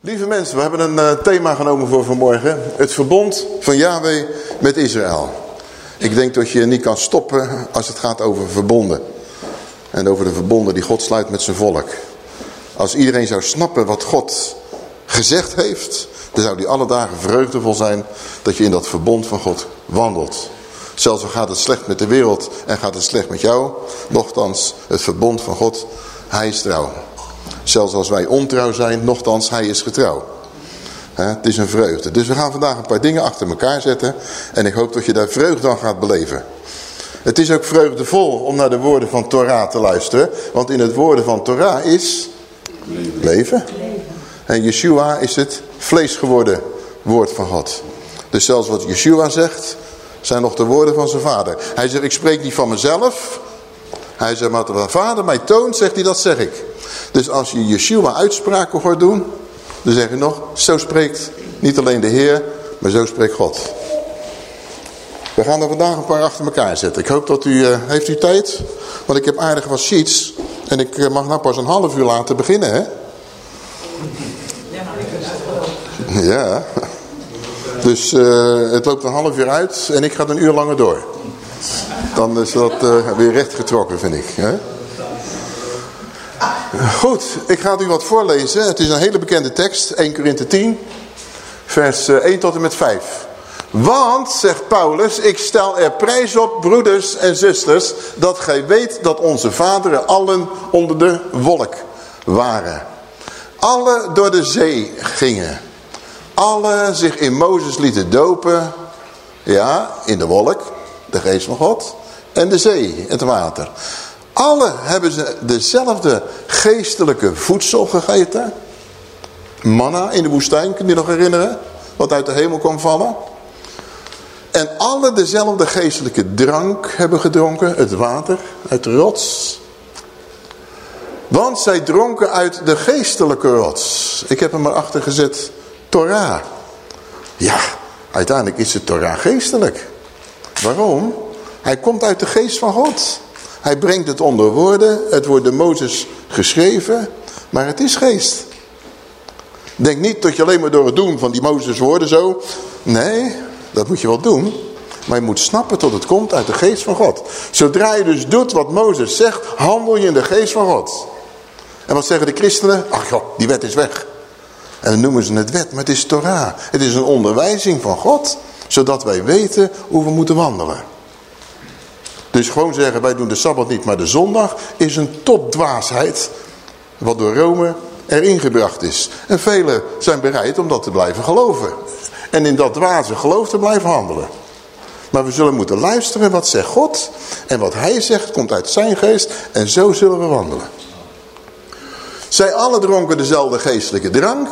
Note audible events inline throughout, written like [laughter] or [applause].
Lieve mensen, we hebben een eh, thema genomen voor vanmorgen. Het verbond van Yahweh met Israël. Ik denk dat je niet kan stoppen als het gaat over verbonden. En over de verbonden die God sluit met zijn volk. Als iedereen zou snappen wat God gezegd heeft, dan zou die alle dagen vreugdevol zijn dat je in dat verbond van God wandelt. Zelfs al gaat het slecht met de wereld en gaat het slecht met jou, nochtans het verbond van God, hij is trouw. Zelfs als wij ontrouw zijn, nochtans hij is getrouw. Het is een vreugde. Dus we gaan vandaag een paar dingen achter elkaar zetten en ik hoop dat je daar vreugde aan gaat beleven. Het is ook vreugdevol om naar de woorden van Torah te luisteren. Want in het woorden van Torah is leven. En Yeshua is het vlees geworden woord van God. Dus zelfs wat Yeshua zegt, zijn nog de woorden van zijn vader. Hij zegt, ik spreek niet van mezelf. Hij zegt, maar wat de vader mij toont, zegt hij, dat zeg ik. Dus als je Yeshua uitspraken hoort doen, dan zeg je nog, zo spreekt niet alleen de Heer, maar zo spreekt God. We gaan er vandaag een paar achter elkaar zetten. Ik hoop dat u, uh, heeft u tijd? Want ik heb aardig wat sheets. En ik uh, mag nou pas een half uur laten beginnen, hè? Ja. Dus uh, het loopt een half uur uit en ik ga een uur langer door. Dan is dat weer recht getrokken, vind ik. Hè? Goed, ik ga u wat voorlezen. Het is een hele bekende tekst, 1 Korinthe 10, vers 1 tot en met 5. Want, zegt Paulus, ik stel er prijs op, broeders en zusters, dat gij weet dat onze vaderen allen onder de wolk waren. Alle door de zee gingen. Alle zich in Mozes lieten dopen, ja, in de wolk, de geest van God, en de zee, het water. Alle hebben ze dezelfde geestelijke voedsel gegeten. Manna in de woestijn, kun je nog herinneren? Wat uit de hemel kwam vallen. En alle dezelfde geestelijke drank hebben gedronken, het water uit de rots. Want zij dronken uit de geestelijke rots. Ik heb hem erachter gezet, Torah. Ja, uiteindelijk is het Torah geestelijk. Waarom? Hij komt uit de geest van God. Hij brengt het onder woorden. Het wordt door Mozes geschreven. Maar het is geest. Denk niet dat je alleen maar door het doen van die Mozes woorden zo. Nee, dat moet je wel doen. Maar je moet snappen tot het komt uit de geest van God. Zodra je dus doet wat Mozes zegt, handel je in de geest van God. En wat zeggen de christenen? Ach joh, die wet is weg. En dan noemen ze het wet, maar het is Torah. Het is een onderwijzing van God, zodat wij weten hoe we moeten wandelen. Dus gewoon zeggen, wij doen de Sabbat niet, maar de zondag is een topdwaasheid. Wat door Rome erin gebracht is. En velen zijn bereid om dat te blijven geloven. En in dat dwaze geloof te blijven handelen. Maar we zullen moeten luisteren wat zegt God. En wat hij zegt komt uit zijn geest. En zo zullen we wandelen. Zij alle dronken dezelfde geestelijke drank.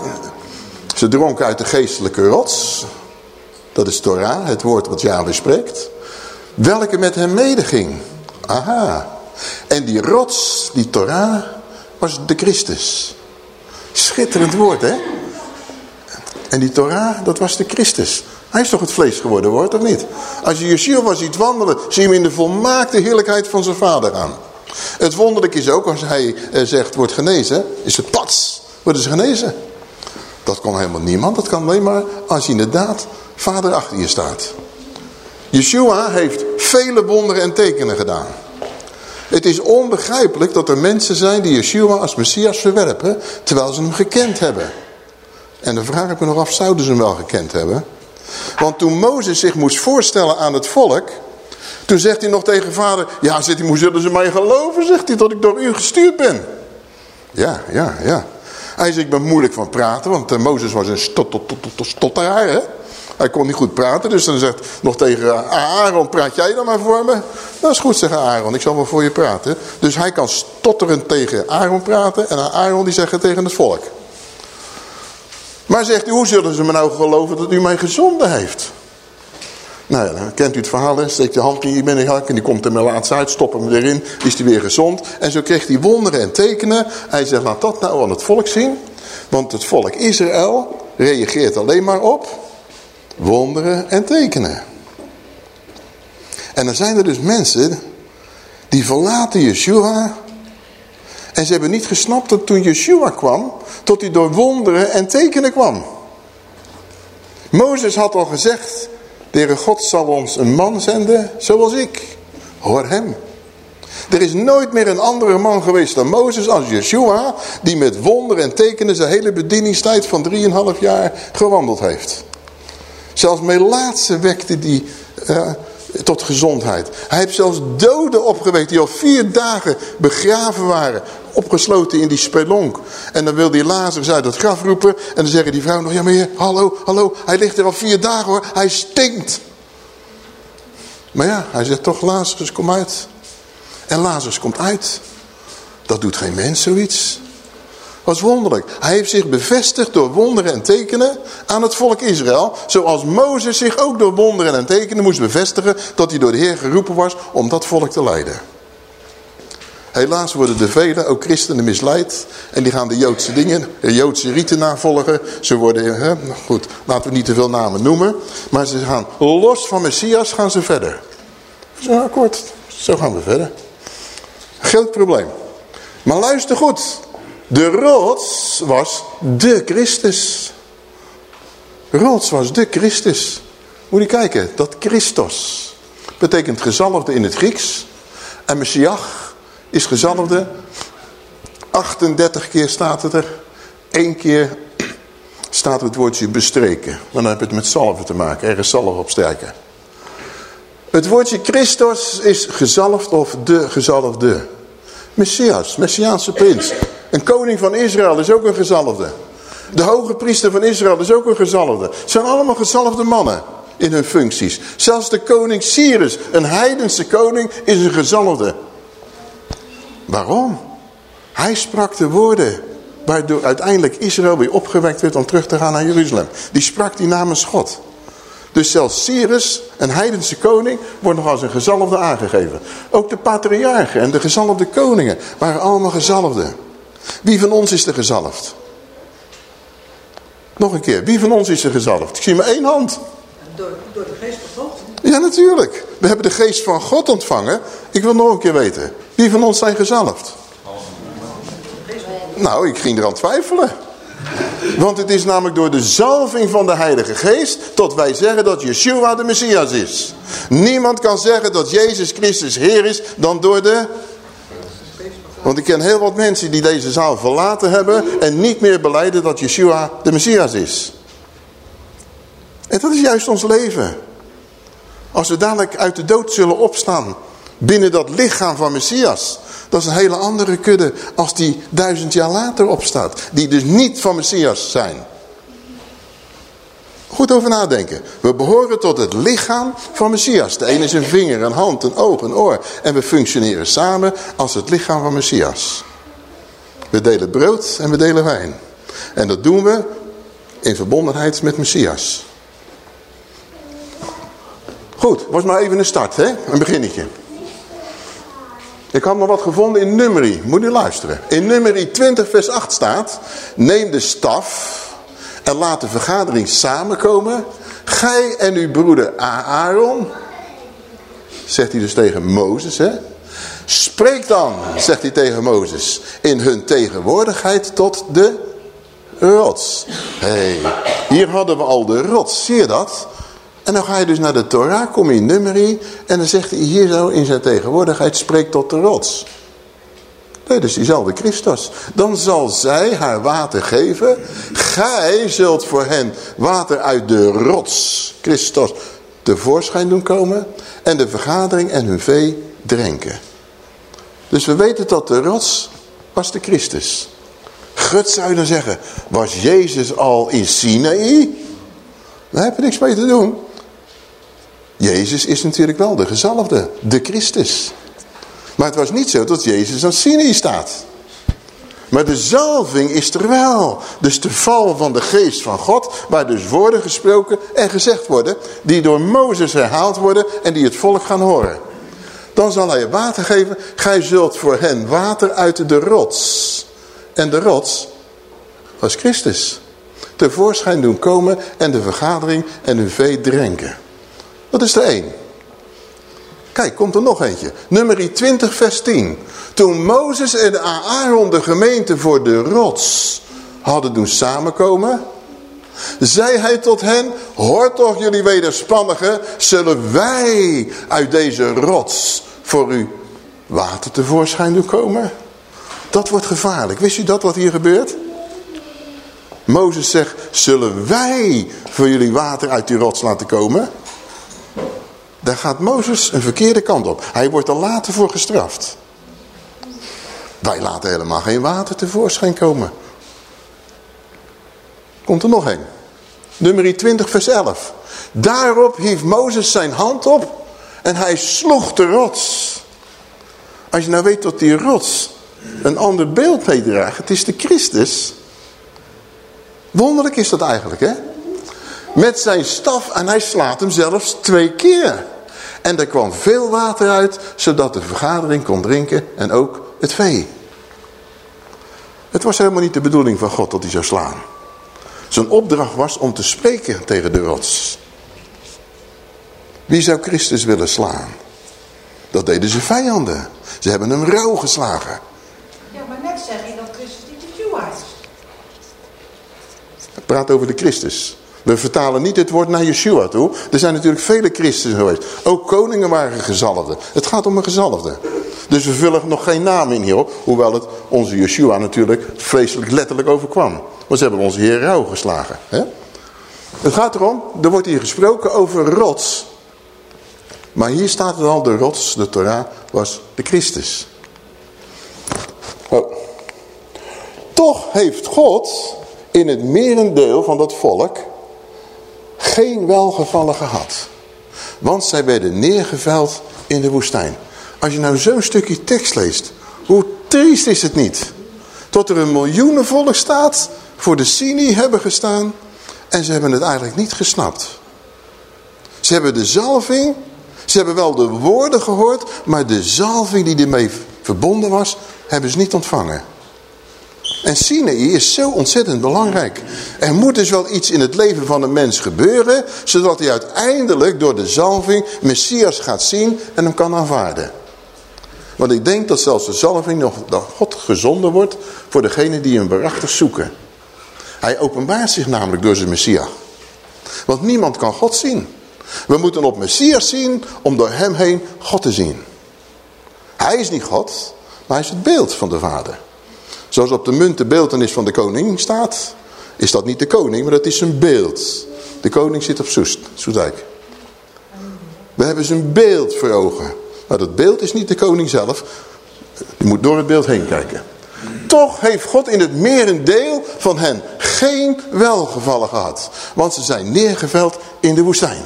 Ze dronken uit de geestelijke rots. Dat is Torah, het woord wat Yahweh spreekt. Welke met hem medeging. Aha. En die rots, die Torah, was de Christus. Schitterend woord, hè? En die Torah, dat was de Christus. Hij is toch het vlees geworden, wordt of niet? Als je Yeshua ziet wandelen, zie je hem in de volmaakte heerlijkheid van zijn vader aan. Het wonderlijk is ook, als hij eh, zegt, wordt genezen, is het pats, worden ze genezen. Dat kan helemaal niemand, dat kan alleen maar als je inderdaad vader achter je staat. Yeshua heeft vele wonderen en tekenen gedaan. Het is onbegrijpelijk dat er mensen zijn die Yeshua als Messias verwerpen, terwijl ze hem gekend hebben. En dan vraag ik me nog af, zouden ze hem wel gekend hebben? Want toen Mozes zich moest voorstellen aan het volk, toen zegt hij nog tegen vader, ja, zegt hij, hoe zullen ze mij geloven, zegt hij, dat ik door u gestuurd ben? Ja, ja, ja. Hij zegt, ik ben moeilijk van praten, want uh, Mozes was een stot, tot, tot, tot, stotteraar, hè? Hij kon niet goed praten, dus dan zegt nog tegen Aaron, praat jij dan maar voor me? Dat is goed, zegt Aaron, ik zal wel voor je praten. Dus hij kan stotterend tegen Aaron praten en Aaron die zegt tegen het volk. Maar zegt hij, hoe zullen ze me nou geloven dat u mij gezonden heeft? Nou ja, dan kent u het verhaal, hè? steekt de hand in je binnenhak en die komt er maar laatst uit, stop hem erin, is hij weer gezond. En zo kreeg hij wonderen en tekenen. Hij zegt, laat dat nou aan het volk zien. Want het volk Israël reageert alleen maar op wonderen en tekenen. En dan zijn er dus mensen die verlaten Yeshua. En ze hebben niet gesnapt dat toen Yeshua kwam, tot hij door wonderen en tekenen kwam. Mozes had al gezegd, de Heere God zal ons een man zenden zoals ik. Hoor hem. Er is nooit meer een andere man geweest dan Mozes als Yeshua, die met wonderen en tekenen zijn hele bedieningstijd van 3,5 jaar gewandeld heeft. Zelfs Melaatse wekte die uh, tot gezondheid. Hij heeft zelfs doden opgewekt die al vier dagen begraven waren. Opgesloten in die spelonk. En dan wil die Lazarus uit het graf roepen. En dan zeggen die vrouwen nog, ja meneer, hallo, hallo. Hij ligt er al vier dagen hoor, hij stinkt. Maar ja, hij zegt toch, Lazarus, kom uit. En Lazarus komt uit. Dat doet geen mens zoiets was wonderlijk. Hij heeft zich bevestigd door wonderen en tekenen aan het volk Israël. Zoals Mozes zich ook door wonderen en tekenen moest bevestigen dat hij door de Heer geroepen was om dat volk te leiden. Helaas worden de velen, ook christenen, misleid. En die gaan de Joodse dingen, de Joodse riten navolgen. Ze worden, hè, goed, laten we niet te veel namen noemen. Maar ze gaan los van Messias, gaan ze verder. Zo akkoord, zo gaan we verder. Groot probleem. Maar luister goed. De rots was de Christus. Rots was de Christus. Moet je kijken, dat Christos betekent gezalfde in het Grieks. En Messiach is gezalfde. 38 keer staat het er. Eén keer staat het woordje bestreken. Dan heb je het met zalven te maken. Ergens zalf op strijken. Het woordje Christos is gezalfd of de gezalfde. Messias, Messiaanse prins. [laughs] Een koning van Israël is ook een gezalfde. De hoge priester van Israël is ook een gezalfde. Het zijn allemaal gezalfde mannen in hun functies. Zelfs de koning Cyrus, een heidense koning, is een gezalfde. Waarom? Hij sprak de woorden waardoor uiteindelijk Israël weer opgewekt werd om terug te gaan naar Jeruzalem. Die sprak die namens God. Dus zelfs Cyrus, een heidense koning, wordt nog als een gezalfde aangegeven. Ook de patriarchen en de gezalfde koningen waren allemaal gezalfden. Wie van ons is er gezalfd? Nog een keer, wie van ons is er gezalfd? Ik zie maar één hand. Door, door de geest van God. Ja, natuurlijk. We hebben de geest van God ontvangen. Ik wil nog een keer weten. Wie van ons zijn gezalfd? Nou, ik ging eraan twijfelen. Want het is namelijk door de zalving van de Heilige Geest... tot wij zeggen dat Yeshua de Messias is. Niemand kan zeggen dat Jezus Christus Heer is... dan door de want ik ken heel wat mensen die deze zaal verlaten hebben en niet meer beleiden dat Yeshua de Messias is. En dat is juist ons leven. Als we dadelijk uit de dood zullen opstaan binnen dat lichaam van Messias. Dat is een hele andere kudde als die duizend jaar later opstaat. Die dus niet van Messias zijn. Goed over nadenken. We behoren tot het lichaam van Messias. De ene is een vinger, een hand, een oog, een oor. En we functioneren samen als het lichaam van Messias. We delen brood en we delen wijn. En dat doen we in verbondenheid met Messias. Goed, was maar even een start, hè? een beginnetje. Ik had nog wat gevonden in nummerie. Moet u luisteren. In nummerie 20 vers 8 staat... Neem de staf en laat de vergadering samenkomen. Gij en uw broeder Aaron, zegt hij dus tegen Mozes, hè? Spreek dan, zegt hij tegen Mozes, in hun tegenwoordigheid tot de rots. hey, hier hadden we al de rots, zie je dat? En dan ga je dus naar de Torah, kom je in nummerie, en dan zegt hij hier zo in zijn tegenwoordigheid, spreek tot de rots. Nee, dus diezelfde Christus. Dan zal zij haar water geven. Gij zult voor hen water uit de rots, Christus, tevoorschijn doen komen. En de vergadering en hun vee drinken. Dus we weten dat de rots was de Christus. Gut zou je dan zeggen, was Jezus al in Sinaï? Daar heb je niks mee te doen. Jezus is natuurlijk wel de gezalfde, de Christus. Maar het was niet zo dat Jezus aan Sinai staat. Maar de zalving is er wel. Dus de val van de geest van God, waar dus woorden gesproken en gezegd worden, die door Mozes herhaald worden en die het volk gaan horen. Dan zal hij water geven, gij zult voor hen water uit de rots. En de rots was Christus. Tevoorschijn doen komen en de vergadering en hun vee drinken. Dat is de één. Kijk, komt er nog eentje. Nummer 20 vers 10. Toen Mozes en Aaron de gemeente voor de rots hadden doen samenkomen... zei hij tot hen, hoor toch jullie wederspannigen... zullen wij uit deze rots voor u water tevoorschijn doen komen? Dat wordt gevaarlijk. Wist u dat wat hier gebeurt? Mozes zegt, zullen wij voor jullie water uit die rots laten komen? Daar gaat Mozes een verkeerde kant op. Hij wordt er later voor gestraft. Wij laten helemaal geen water tevoorschijn komen. Komt er nog een. Nummer 20 vers 11. Daarop hief Mozes zijn hand op en hij sloeg de rots. Als je nou weet dat die rots een ander beeld meedraagt. Het is de Christus. Wonderlijk is dat eigenlijk hè. Met zijn staf en hij slaat hem zelfs twee keer. En er kwam veel water uit, zodat de vergadering kon drinken en ook het vee. Het was helemaal niet de bedoeling van God dat hij zou slaan. Zijn opdracht was om te spreken tegen de rots. Wie zou Christus willen slaan? Dat deden zijn vijanden. Ze hebben hem rauw geslagen. Ja, maar net zeg je dat Christus niet de Yeshua is. Praat over de Christus. We vertalen niet het woord naar Yeshua toe. Er zijn natuurlijk vele christenen geweest. Ook koningen waren gezalfden. Het gaat om een gezalfde. Dus we vullen nog geen naam in hierop. Hoewel het onze Yeshua natuurlijk vreselijk letterlijk overkwam. Want ze hebben onze Heer rauw geslagen. Hè? Het gaat erom, er wordt hier gesproken over rots. Maar hier staat het al, de rots, de Torah, was de Christus. Oh. Toch heeft God in het merendeel van dat volk geen welgevallen gehad. Want zij werden neergeveld in de woestijn. Als je nou zo'n stukje tekst leest, hoe triest is het niet? Tot er een miljoenenvolk staat, voor de Sini hebben gestaan en ze hebben het eigenlijk niet gesnapt. Ze hebben de zalving, ze hebben wel de woorden gehoord, maar de zalving die ermee verbonden was, hebben ze niet ontvangen. En Sinaï is zo ontzettend belangrijk. Er moet dus wel iets in het leven van een mens gebeuren, zodat hij uiteindelijk door de zalving Messias gaat zien en hem kan aanvaarden. Want ik denk dat zelfs de zalving nog door God gezonden wordt voor degene die hem waarachtig zoeken. Hij openbaart zich namelijk door zijn Messias. Want niemand kan God zien. We moeten op Messias zien om door hem heen God te zien. Hij is niet God, maar hij is het beeld van de Vader. Zoals op de munt de beeldenis van de koning staat, is dat niet de koning, maar dat is zijn beeld. De koning zit op Soest, Soestdijk. We hebben zijn beeld voor ogen. Maar dat beeld is niet de koning zelf. Je moet door het beeld heen kijken. Toch heeft God in het merendeel van hen geen welgevallen gehad. Want ze zijn neergeveld in de woestijn.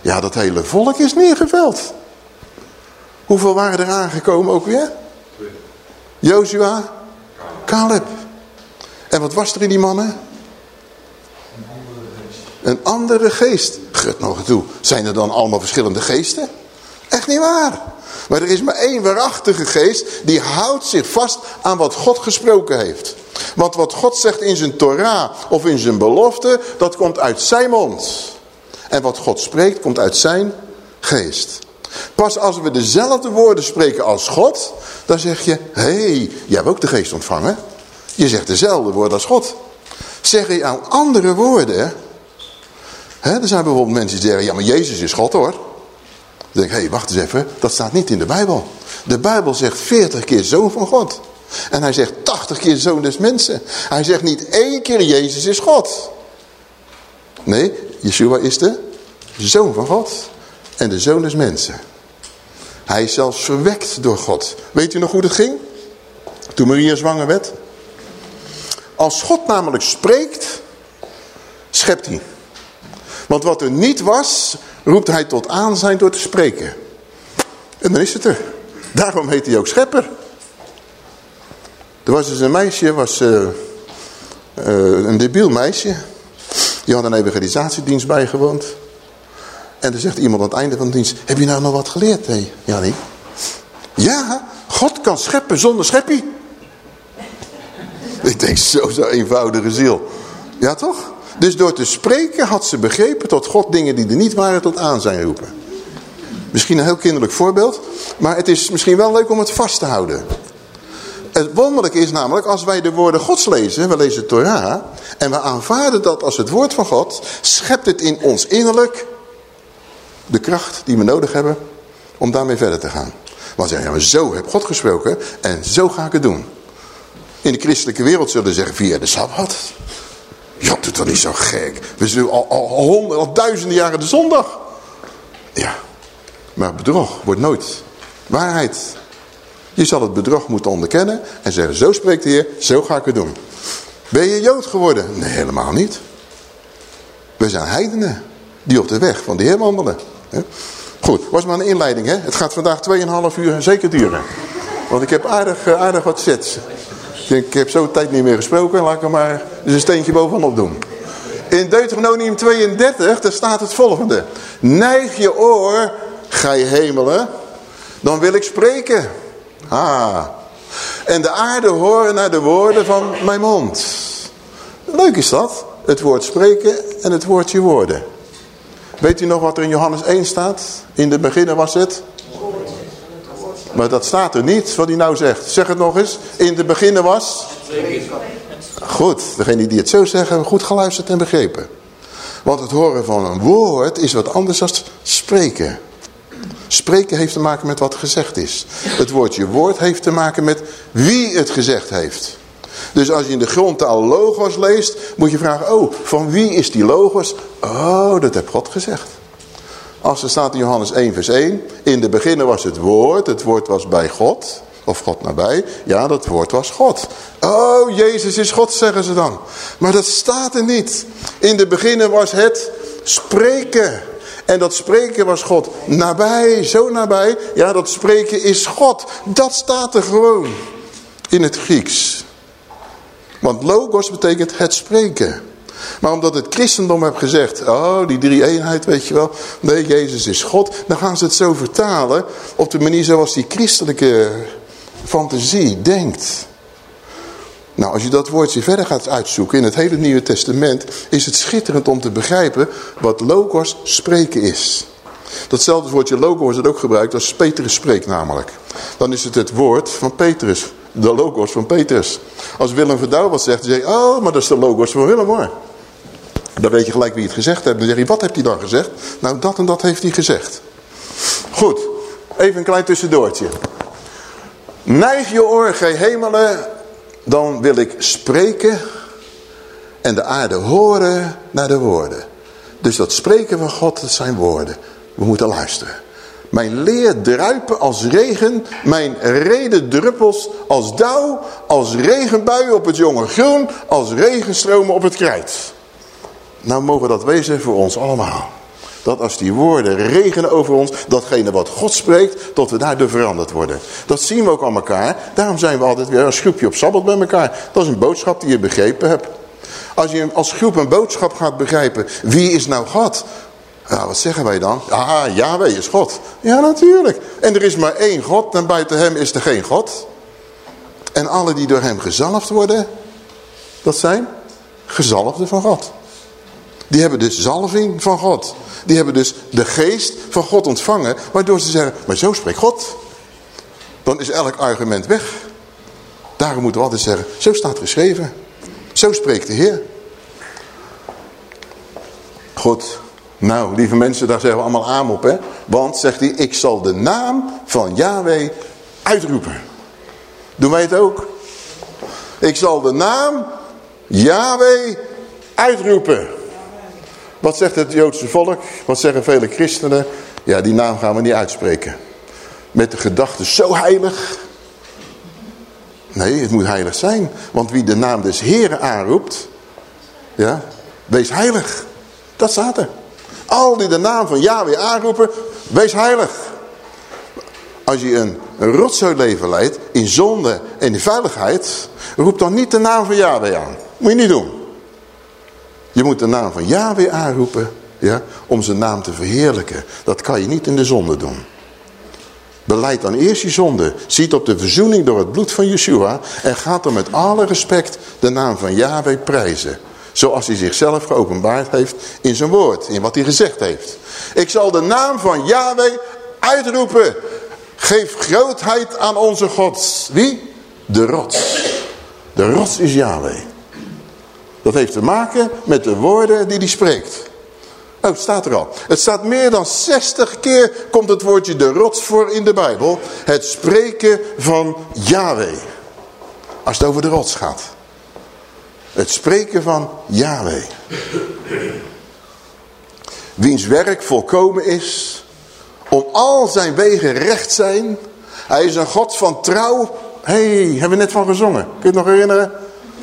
Ja, dat hele volk is neergeveld. Hoeveel waren er aangekomen ook weer? Joshua, Caleb. En wat was er in die mannen? Een andere geest. Gut nog toe. Zijn er dan allemaal verschillende geesten? Echt niet waar. Maar er is maar één waarachtige geest die houdt zich vast aan wat God gesproken heeft. Want wat God zegt in zijn Torah of in zijn belofte, dat komt uit zijn mond. En wat God spreekt, komt uit zijn geest. Pas als we dezelfde woorden spreken als God, dan zeg je, hé, hey, jij hebt ook de geest ontvangen. Je zegt dezelfde woorden als God. Zeg je aan andere woorden, hè, er zijn bijvoorbeeld mensen die zeggen, ja maar Jezus is God hoor. Dan denk ik, hé, hey, wacht eens even, dat staat niet in de Bijbel. De Bijbel zegt 40 keer zoon van God. En hij zegt 80 keer zoon des mensen. Hij zegt niet één keer Jezus is God. Nee, Yeshua is de zoon van God. En de zoon des mensen. Hij is zelfs verwekt door God. Weet u nog hoe dat ging? Toen Maria zwanger werd. Als God namelijk spreekt, schept hij. Want wat er niet was, roept hij tot aanzijn door te spreken. En dan is het er. Daarom heet hij ook schepper. Er was dus een meisje, was uh, uh, een debiel meisje. Die had een evangelisatiedienst bijgewoond. En dan zegt iemand aan het einde van de dienst, heb je nou nog wat geleerd? Nee, Jannie. Ja, God kan scheppen zonder scheppie. Ik denk, zo zo'n eenvoudige ziel. Ja toch? Dus door te spreken had ze begrepen tot God dingen die er niet waren tot aan zijn roepen. Misschien een heel kinderlijk voorbeeld, maar het is misschien wel leuk om het vast te houden. Het wonderlijke is namelijk, als wij de woorden gods lezen, we lezen Torah, en we aanvaarden dat als het woord van God, schept het in ons innerlijk de kracht die we nodig hebben om daarmee verder te gaan. Want zeggen, maar zo heb God gesproken en zo ga ik het doen. In de christelijke wereld zullen ze zeggen via de Sabbat. Ja, doet toch niet zo gek. We zijn al, al, honderd, al duizenden jaren de zondag. Ja, maar bedrog wordt nooit waarheid. Je zal het bedrog moeten onderkennen en zeggen, zo spreekt de Heer, zo ga ik het doen. Ben je Jood geworden? Nee, helemaal niet. We zijn heidenen die op de weg van de Heer wandelen. Goed, was maar een inleiding. Hè? Het gaat vandaag 2,5 uur zeker duren. Want ik heb aardig, eh, aardig wat sets. Ik, denk, ik heb zo tijd niet meer gesproken. Laat ik er maar dus een steentje bovenop doen. In Deuteronomium 32, daar staat het volgende. Neig je oor, gij hemelen, dan wil ik spreken. Ah. En de aarde horen naar de woorden van mijn mond. Leuk is dat. Het woord spreken en het woordje woorden. Weet u nog wat er in Johannes 1 staat? In de beginnen was het? Maar dat staat er niet, wat hij nou zegt. Zeg het nog eens. In de beginnen was? Goed, degene die het zo zeggen, hebben goed geluisterd en begrepen. Want het horen van een woord is wat anders dan spreken. Spreken heeft te maken met wat gezegd is. Het woordje woord heeft te maken met wie het gezegd heeft. Dus als je in de grondtaal logos leest, moet je vragen, oh, van wie is die logos? Oh, dat heeft God gezegd. Als er staat in Johannes 1 vers 1, in de beginnen was het woord, het woord was bij God, of God nabij. Ja, dat woord was God. Oh, Jezus is God, zeggen ze dan. Maar dat staat er niet. In de beginnen was het spreken. En dat spreken was God nabij, zo nabij. Ja, dat spreken is God. Dat staat er gewoon in het Grieks. Want logos betekent het spreken. Maar omdat het christendom heeft gezegd, oh die drie eenheid weet je wel, nee Jezus is God, dan gaan ze het zo vertalen op de manier zoals die christelijke fantasie denkt. Nou, als je dat woordje verder gaat uitzoeken in het hele Nieuwe Testament, is het schitterend om te begrijpen wat logos spreken is. Datzelfde woordje logos wordt ook gebruikt als Petrus spreekt namelijk. Dan is het het woord van Petrus, de logos van Petrus. Als Willem Verdouw wat zegt, dan zeg je, oh, maar dat is de logos van Willem hoor. Dan weet je gelijk wie het gezegd heeft. Dan zeg je, wat heeft hij dan gezegd? Nou, dat en dat heeft hij gezegd. Goed, even een klein tussendoortje. Neig je oor, gij hemelen, dan wil ik spreken en de aarde horen naar de woorden. Dus dat spreken van God, dat zijn woorden. We moeten luisteren. Mijn leer druipen als regen, mijn reden druppels als dauw, als regenbuien op het jonge groen, als regenstromen op het krijt. Nou mogen dat wezen voor ons allemaal. Dat als die woorden regenen over ons, datgene wat God spreekt, tot we daardoor veranderd worden. Dat zien we ook aan elkaar. Daarom zijn we altijd weer een groepje op Sabbat bij elkaar. Dat is een boodschap die je begrepen hebt. Als je als groep een boodschap gaat begrijpen, wie is nou God? Ja, wat zeggen wij dan? Ah, Yahweh is God. Ja, natuurlijk. En er is maar één God en buiten hem is er geen God. En alle die door hem gezalfd worden, dat zijn gezalfden van God. Die hebben dus zalving van God. Die hebben dus de geest van God ontvangen. Waardoor ze zeggen, maar zo spreekt God. Dan is elk argument weg. Daarom moeten we altijd zeggen, zo staat geschreven. Zo spreekt de Heer. Goed. Nou, lieve mensen, daar zeggen we allemaal aan op. Hè? Want, zegt hij, ik zal de naam van Yahweh uitroepen. Doen wij het ook? Ik zal de naam Yahweh uitroepen. Wat zegt het Joodse volk? Wat zeggen vele christenen? Ja, die naam gaan we niet uitspreken. Met de gedachte, zo heilig. Nee, het moet heilig zijn. Want wie de naam des Heren aanroept, ja, wees heilig. Dat staat er. Al die de naam van Yahweh aanroepen, wees heilig. Als je een rotzooi leven leidt, in zonde en in veiligheid, roep dan niet de naam van Yahweh aan. Moet je niet doen. Je moet de naam van Yahweh aanroepen, ja, om zijn naam te verheerlijken. Dat kan je niet in de zonde doen. Beleid dan eerst je zonde. Ziet op de verzoening door het bloed van Yeshua. En gaat dan met alle respect de naam van Yahweh prijzen. Zoals hij zichzelf geopenbaard heeft in zijn woord. In wat hij gezegd heeft. Ik zal de naam van Yahweh uitroepen. Geef grootheid aan onze God. Wie? De rots. De rots is Yahweh. Dat heeft te maken met de woorden die hij spreekt. Oh, het staat er al. Het staat meer dan 60 keer komt het woordje de rots voor in de Bijbel. Het spreken van Yahweh. Als het over de rots gaat. Het spreken van Yahweh. Wiens werk volkomen is. Om al zijn wegen recht zijn. Hij is een God van trouw. Hey, hebben we net van gezongen. Kun je het nog herinneren?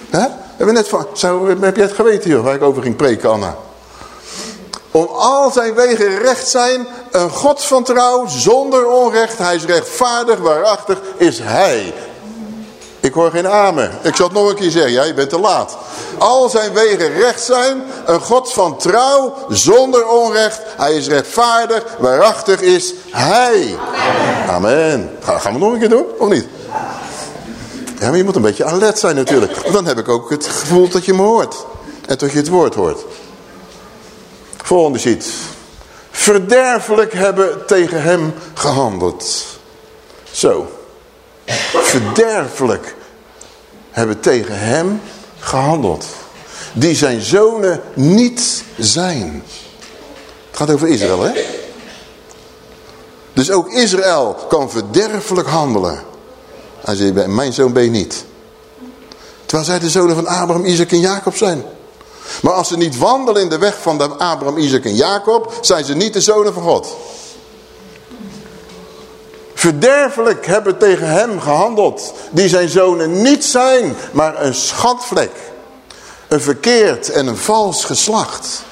Hè? Hebben net van... Heb jij het geweten hier waar ik over ging preken, Anna? Om al zijn wegen recht zijn, een God van trouw, zonder onrecht. Hij is rechtvaardig, waarachtig is hij. Ik hoor geen amen. Ik zal het nog een keer zeggen, ja, je bent te laat. Al zijn wegen recht zijn, een God van trouw, zonder onrecht. Hij is rechtvaardig, waarachtig is hij. Amen. Gaan we nog een keer doen, of niet? Ja, maar je moet een beetje alert zijn natuurlijk. Dan heb ik ook het gevoel dat je me hoort. En dat je het woord hoort. Volgende sheet. Verderfelijk hebben tegen hem gehandeld. Zo. Verderfelijk hebben tegen hem gehandeld. Die zijn zonen niet zijn. Het gaat over Israël, hè? Dus ook Israël kan verderfelijk handelen. Hij zei, mijn zoon ben je niet. Terwijl zij de zonen van Abraham, Isaac en Jacob zijn. Maar als ze niet wandelen in de weg van Abraham, Isaac en Jacob, zijn ze niet de zonen van God. Verderfelijk hebben tegen hem gehandeld, die zijn zonen niet zijn, maar een schatvlek. Een verkeerd en een vals geslacht.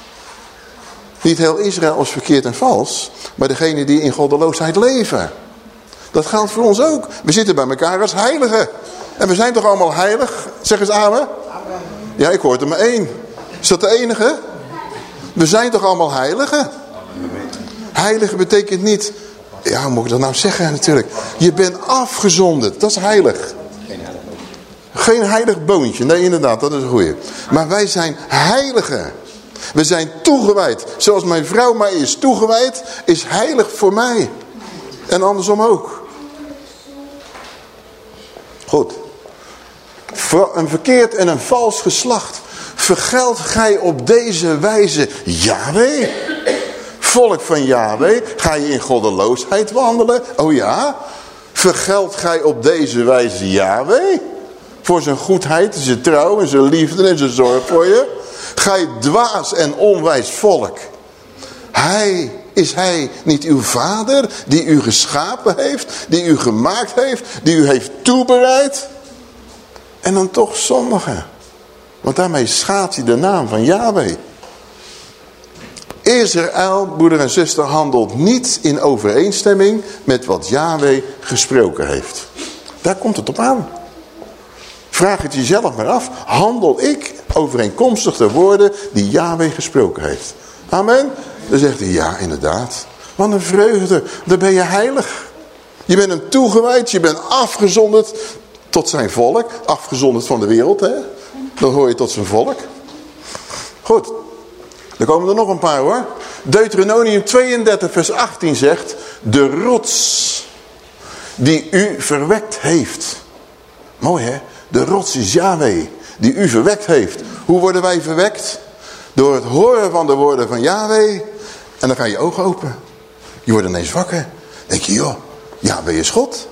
Niet heel Israël is verkeerd en vals, maar degene die in goddeloosheid leven. Dat geldt voor ons ook. We zitten bij elkaar als heiligen. En we zijn toch allemaal heilig? Zeg eens amen. Ja, ik hoor er maar één. Is dat de enige? We zijn toch allemaal heiligen? Heilige betekent niet... Ja, moet ik dat nou zeggen natuurlijk? Je bent afgezonderd. Dat is heilig. Geen heilig boontje. Nee, inderdaad, dat is een goeie. Maar wij zijn heiligen. We zijn toegewijd. Zoals mijn vrouw mij is toegewijd, is heilig voor mij. En andersom ook. Goed. Een verkeerd en een vals geslacht vergeld gij op deze wijze Yahweh? Volk van Yahweh, ga je in goddeloosheid wandelen? Oh ja? Vergeld gij op deze wijze Yahweh? Voor zijn goedheid, zijn trouw en zijn liefde en zijn zorg voor je? Gij dwaas en onwijs volk. Hij is hij niet uw vader die u geschapen heeft, die u gemaakt heeft, die u heeft toebereid? En dan toch zondigen. Want daarmee schaadt hij de naam van Yahweh. Israël, broeder en zuster, handelt niet in overeenstemming met wat Yahweh gesproken heeft. Daar komt het op aan. Vraag het jezelf maar af. Handel ik overeenkomstig de woorden die Yahweh gesproken heeft? Amen? Dan zegt hij, ja inderdaad. Wat een vreugde. Dan ben je heilig. Je bent hem toegewijd. Je bent afgezonderd tot zijn volk. Afgezonderd van de wereld. Hè? Dan hoor je tot zijn volk. Goed. Er komen er nog een paar hoor. Deuteronomium 32 vers 18 zegt. De rots die u verwekt heeft. Mooi hè. De rots is Yahweh. Die u verwekt heeft. Hoe worden wij verwekt? Door het horen van de woorden van Yahweh. En dan gaan je ogen open. Je wordt ineens wakker. Dan denk je, joh, Yahweh is God.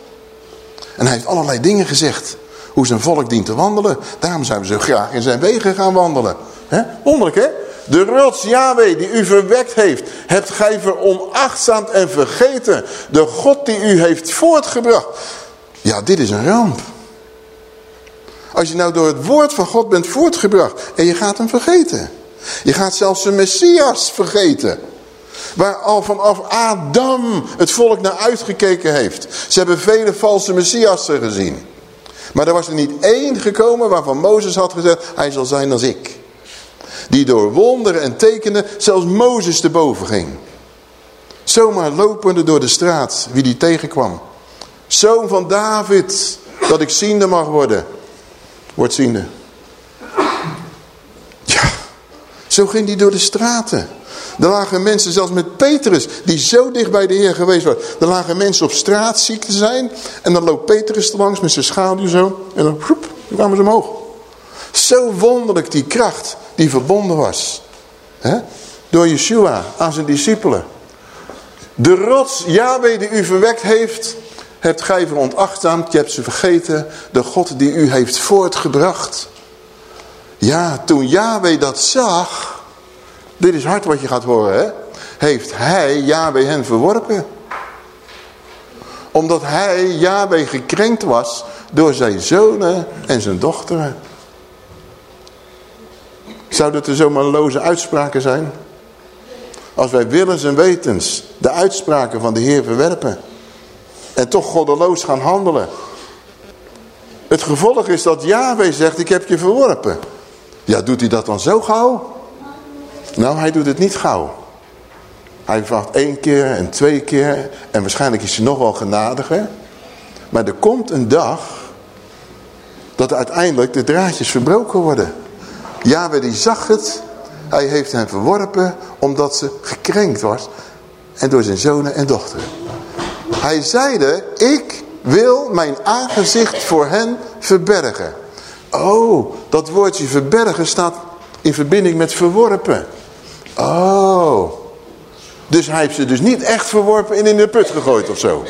En hij heeft allerlei dingen gezegd hoe zijn volk dient te wandelen. Daarom zijn we zo graag in zijn wegen gaan wandelen. He? Wonderlijk hè? De rots Yahweh die u verwekt heeft, hebt gij veronachtzaamd en vergeten. De God die u heeft voortgebracht. Ja, dit is een ramp. Als je nou door het woord van God bent voortgebracht en je gaat hem vergeten. Je gaat zelfs de Messias vergeten. Waar al vanaf Adam het volk naar uitgekeken heeft. Ze hebben vele valse messiassen gezien. Maar er was er niet één gekomen waarvan Mozes had gezegd, hij zal zijn als ik. Die door wonderen en tekenen zelfs Mozes te boven ging. Zomaar lopende door de straat, wie die tegenkwam. Zoon van David, dat ik ziende mag worden. Wordt ziende. Ja, zo ging hij door de straten. Er lagen mensen, zelfs met Petrus, die zo dicht bij de Heer geweest was. Er lagen mensen op straat ziek te zijn. En dan loopt Petrus langs met zijn schaduw zo. En dan, dan kwamen ze omhoog. Zo wonderlijk die kracht die verbonden was. Door Yeshua aan zijn discipelen. De rots, Yahweh die u verwekt heeft, hebt gij veronachtzaamd. Je hebt ze vergeten. De God die u heeft voortgebracht. Ja, toen Yahweh dat zag... Dit is hard wat je gaat horen, hè? Heeft hij, Yahweh, hen verworpen. Omdat hij, Yahweh, gekrenkt was door zijn zonen en zijn dochteren. Zouden het er zomaar loze uitspraken zijn? Als wij willens en wetens de uitspraken van de Heer verwerpen. En toch goddeloos gaan handelen. Het gevolg is dat Yahweh zegt, ik heb je verworpen. Ja, doet hij dat dan zo gauw? Nou, hij doet het niet gauw. Hij vraagt één keer en twee keer. En waarschijnlijk is hij nog wel genadiger. Maar er komt een dag dat uiteindelijk de draadjes verbroken worden. Yahweh die zag het. Hij heeft hen verworpen omdat ze gekrenkt was. En door zijn zonen en dochteren. Hij zeide, ik wil mijn aangezicht voor hen verbergen. Oh, dat woordje verbergen staat in verbinding met verworpen. Oh. Dus hij heeft ze dus niet echt verworpen en in de put gegooid of zo.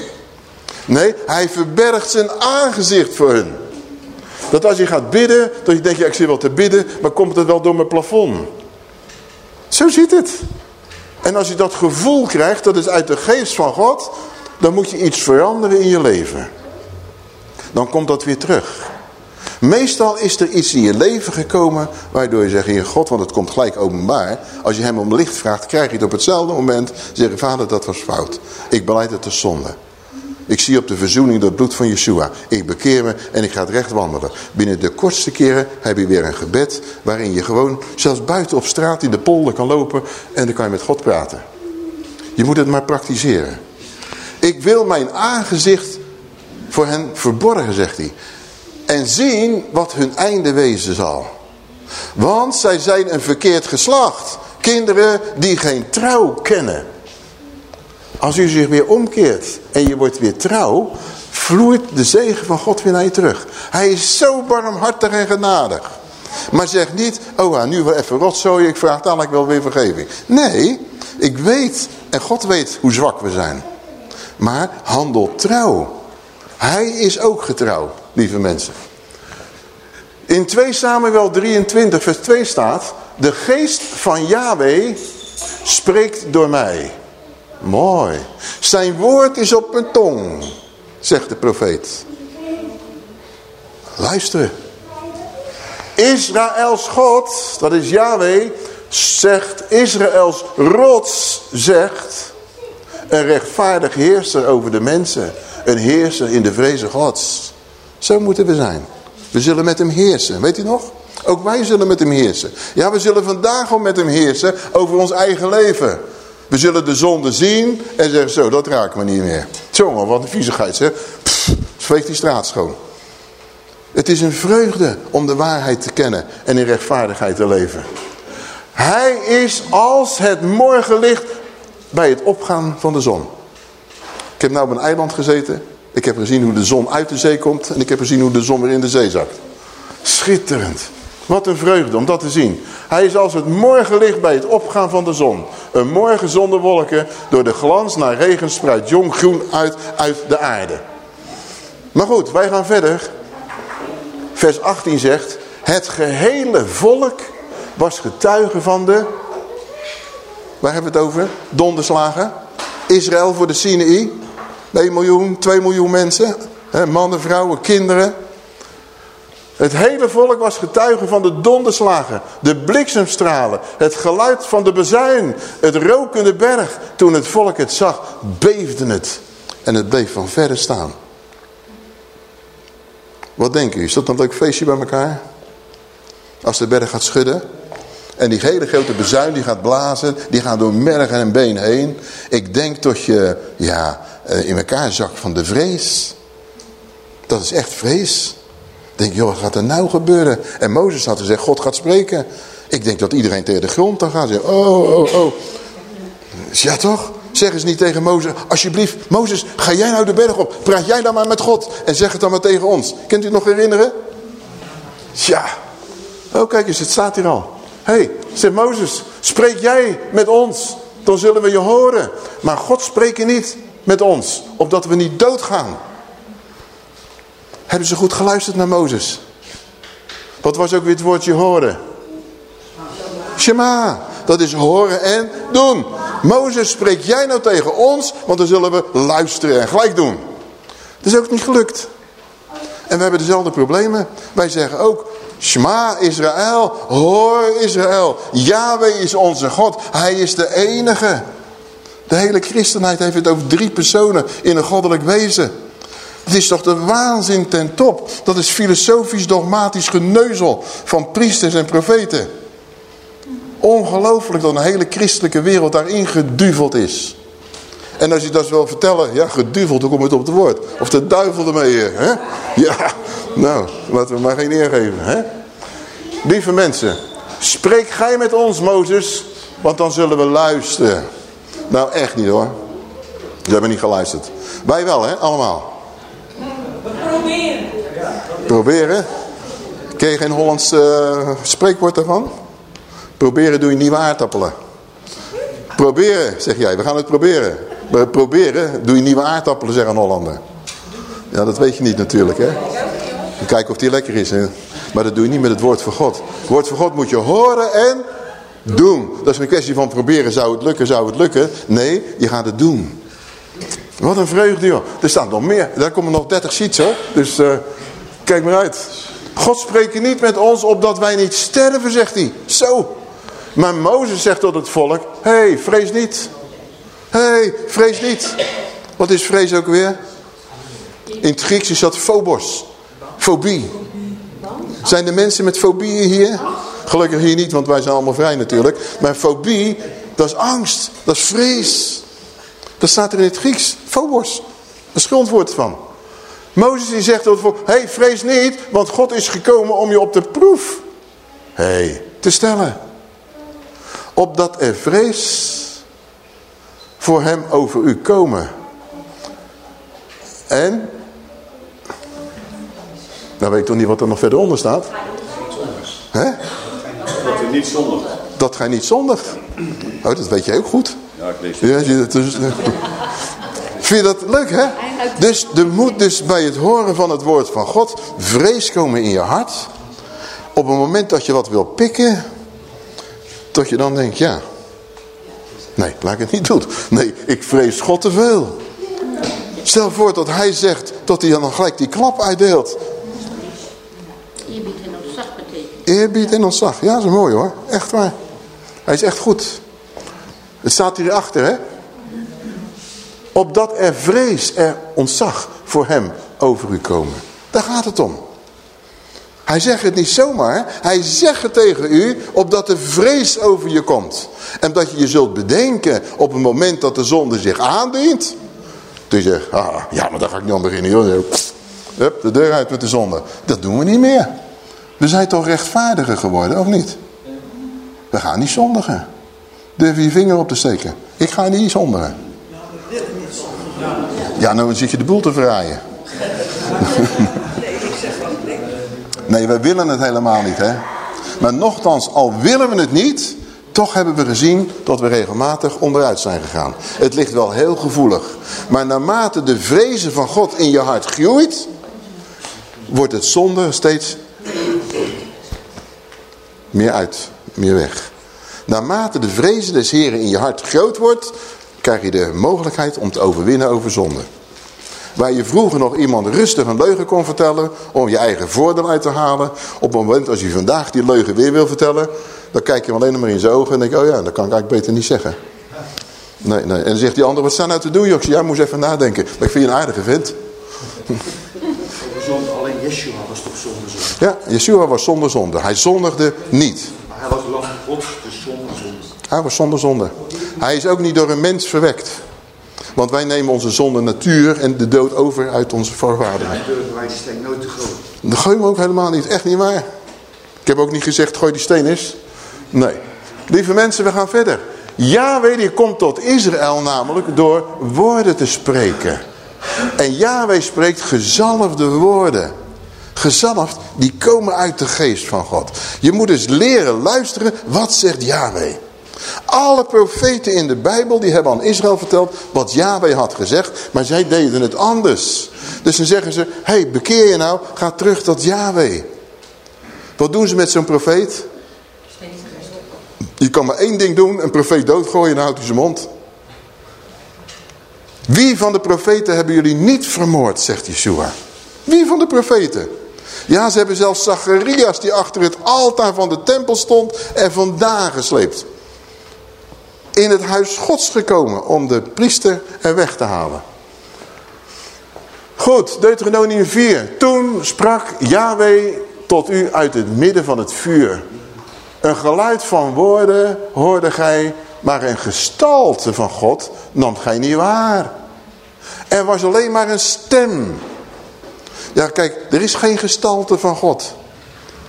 Nee, hij verbergt zijn aangezicht voor hun. Dat als je gaat bidden, dat je denkt, ja, ik zit wel te bidden, maar komt het wel door mijn plafond? Zo ziet het. En als je dat gevoel krijgt, dat is uit de geest van God, dan moet je iets veranderen in je leven. Dan komt dat weer terug. Meestal is er iets in je leven gekomen waardoor je zegt, Heer God, want het komt gelijk openbaar. Als je hem om licht vraagt, krijg je het op hetzelfde moment. Zeggen, vader, dat was fout. Ik beleid het als zonde. Ik zie op de verzoening door het bloed van Yeshua. Ik bekeer me en ik ga recht wandelen. Binnen de kortste keren heb je weer een gebed waarin je gewoon zelfs buiten op straat in de polder kan lopen en dan kan je met God praten. Je moet het maar praktiseren. Ik wil mijn aangezicht voor hen verborgen, zegt hij. En zien wat hun einde wezen zal. Want zij zijn een verkeerd geslacht. Kinderen die geen trouw kennen. Als u zich weer omkeert en je wordt weer trouw, vloeit de zegen van God weer naar je terug. Hij is zo barmhartig en genadig. Maar zeg niet, oh nu wel even rotzooi, ik vraag dadelijk wel weer vergeving. Nee, ik weet en God weet hoe zwak we zijn. Maar handel trouw. Hij is ook getrouw, lieve mensen. In 2 Samuel 23 vers 2 staat, de geest van Yahweh spreekt door mij. Mooi. Zijn woord is op mijn tong, zegt de profeet. Luister. Israëls God, dat is Yahweh, zegt, Israëls rots zegt, een rechtvaardig heerser over de mensen. Een heerser in de vrezen gods. Zo moeten we zijn. We zullen met hem heersen. Weet u nog? Ook wij zullen met hem heersen. Ja, we zullen vandaag al met hem heersen over ons eigen leven. We zullen de zonde zien en zeggen zo, dat raken we niet meer. Jongen, wat een viezigheid veeg die straat schoon. Het is een vreugde om de waarheid te kennen en in rechtvaardigheid te leven. Hij is als het morgenlicht bij het opgaan van de zon. Ik heb nou op een eiland gezeten. Ik heb gezien hoe de zon uit de zee komt. En ik heb gezien hoe de zon weer in de zee zakt. Schitterend. Wat een vreugde om dat te zien. Hij is als het morgenlicht bij het opgaan van de zon. Een morgen zonder wolken. Door de glans naar regen spruit jong groen uit, uit de aarde. Maar goed, wij gaan verder. Vers 18 zegt. Het gehele volk was getuige van de... Waar hebben we het over? Donderslagen. Israël voor de Sinaï. 1 miljoen, 2 miljoen mensen. Mannen, vrouwen, kinderen. Het hele volk was getuige van de donderslagen, de bliksemstralen, het geluid van de bezuin, het rokende berg. Toen het volk het zag, beefde het en het bleef van verre staan. Wat denken u, is dat een leuk feestje bij elkaar? Als de berg gaat schudden en die hele grote bezuin die gaat blazen, die gaat door merg en been heen. Ik denk dat je ja, eh, in elkaar zakt van de vrees. Dat is echt vrees. Denk, joh, wat gaat er nou gebeuren? En Mozes had gezegd, God gaat spreken. Ik denk dat iedereen tegen de grond dan gaat zeggen, oh, oh, oh. Ja toch? Zeg eens niet tegen Mozes, alsjeblieft, Mozes, ga jij nou de berg op. Praat jij dan maar met God en zeg het dan maar tegen ons. Kunt u het nog herinneren? Ja. Oh, kijk eens, het staat hier al. Hé, hey, zegt Mozes, spreek jij met ons, dan zullen we je horen. Maar God spreekt niet met ons, opdat we niet doodgaan. Hebben ze goed geluisterd naar Mozes? Wat was ook weer het woordje horen? Shema. Dat is horen en doen. Mozes, spreek jij nou tegen ons, want dan zullen we luisteren en gelijk doen. Dat is ook niet gelukt. En we hebben dezelfde problemen. Wij zeggen ook, Shema Israël, hoor Israël. Yahweh is onze God. Hij is de enige. De hele christenheid heeft het over drie personen in een goddelijk wezen. Het is toch de waanzin ten top. Dat is filosofisch dogmatisch geneuzel van priesters en profeten. Ongelooflijk dat een hele christelijke wereld daarin geduveld is. En als je dat wil vertellen, ja, geduveld, dan komt het op het woord. Of de duivel ermee, hè? Ja, nou, laten we maar geen eer geven, hè? Lieve mensen, spreek gij met ons, Mozes, want dan zullen we luisteren. Nou, echt niet hoor. Ze hebben niet geluisterd. Wij wel, hè, allemaal. Proberen. Proberen? Ken je geen Hollands uh, spreekwoord daarvan? Proberen doe je nieuwe aardappelen. Proberen, zeg jij. We gaan het proberen. Maar proberen doe je nieuwe aardappelen, zeggen een Hollander. Ja, dat weet je niet natuurlijk, hè. Kijken of die lekker is, hè. Maar dat doe je niet met het woord van God. Het woord van God moet je horen en doen. Dat is een kwestie van proberen. Zou het lukken, zou het lukken? Nee, je gaat het doen. Wat een vreugde, joh. Er staan nog meer. Daar komen nog 30 sheets, hoor. Dus uh, kijk maar uit. God spreekt niet met ons opdat wij niet sterven, zegt hij. Zo. Maar Mozes zegt tot het volk, hé, hey, vrees niet. Hé, hey, vrees niet. Wat is vrees ook weer? In het Grieks is dat phobos. Fobie. Zijn er mensen met fobieën hier? Gelukkig hier niet, want wij zijn allemaal vrij natuurlijk. Maar fobie, dat is angst. Dat is vrees. Dat staat er in het Grieks. Phobos. Een schuldwoord van. Mozes die zegt volk, hé, hey, vrees niet, want God is gekomen om je op de proef hey, te stellen opdat er vrees voor hem over u komen. En, nou weet ik toch niet wat er nog verder onder staat? Hè? Dat u niet zondigt. Dat gij niet zondigt. Oh, dat weet jij ook goed. Ja, ik lees het. Ja, je, dus, vind je dat leuk, hè? Dus er moet dus bij het horen van het woord van God vrees komen in je hart. Op het moment dat je wat wil pikken, tot je dan denkt, ja. Nee, laat ik het niet doen. Nee, ik vrees God te veel. Stel voor dat hij zegt, dat hij dan gelijk die klap uitdeelt. Eerbied en ontzag betekent. Eerbied en ontzag. Ja, dat is mooi hoor. Echt waar. Hij is echt goed. Het staat hierachter, hè. Opdat er vrees, er ontzag voor hem over u komen. Daar gaat het om. Hij zegt het niet zomaar. Hij zegt het tegen u opdat de vrees over je komt. En dat je je zult bedenken op het moment dat de zonde zich aandient. Toen je zegt, ah, ja maar daar ga ik niet aan beginnen. Joh. Hup, de deur uit met de zonde. Dat doen we niet meer. We zijn toch rechtvaardiger geworden, of niet? We gaan niet zondigen. Durf je je vinger op te steken. Ik ga niet zondigen. Ja, nou zit je de boel te verraaien. [laughs] Nee, wij willen het helemaal niet, hè. Maar nochtans, al willen we het niet, toch hebben we gezien dat we regelmatig onderuit zijn gegaan. Het ligt wel heel gevoelig. Maar naarmate de vrezen van God in je hart groeit, wordt het zonde steeds meer uit, meer weg. Naarmate de vrezen des Heren in je hart groot wordt, krijg je de mogelijkheid om te overwinnen over zonde. Waar je vroeger nog iemand rustig een leugen kon vertellen om je eigen voordeel uit te halen. Op het moment als je vandaag die leugen weer wil vertellen, dan kijk je hem alleen maar in zijn ogen en denk je, oh ja, dat kan ik eigenlijk beter niet zeggen. Nee, nee. En dan zegt die ander, wat staan nou te doen, zeg, Ja, moest even nadenken. Maar ik vind je een aardige vent. Alleen Yeshua was toch zonder zonde. Ja, Yeshua was zonder zonde. Hij zondigde niet. Maar hij was lang God, zonder zonde. Hij was zonder zonde. Hij is ook niet door een mens verwekt. Want wij nemen onze zonde natuur en de dood over uit onze gooien. Dat gooi hem ook helemaal niet. Echt niet waar. Ik heb ook niet gezegd, gooi die steen eens. Nee. Lieve mensen, we gaan verder. Yahweh die komt tot Israël namelijk door woorden te spreken. En Yahweh spreekt gezalfde woorden. Gezalfd, die komen uit de geest van God. Je moet dus leren luisteren, wat zegt Yahweh? Alle profeten in de Bijbel die hebben aan Israël verteld wat Yahweh had gezegd, maar zij deden het anders. Dus dan zeggen ze, hey, bekeer je nou, ga terug tot Yahweh. Wat doen ze met zo'n profeet? Je kan maar één ding doen, een profeet doodgooien en dan houdt hij zijn mond. Wie van de profeten hebben jullie niet vermoord, zegt Yeshua. Wie van de profeten? Ja, ze hebben zelfs Zacharias die achter het altaar van de tempel stond en vandaan gesleept. In het huis gods gekomen om de priester er weg te halen. Goed, Deuteronomium 4. Toen sprak Yahweh tot u uit het midden van het vuur. Een geluid van woorden hoorde gij, maar een gestalte van God nam gij niet waar. Er was alleen maar een stem. Ja, kijk, er is geen gestalte van God.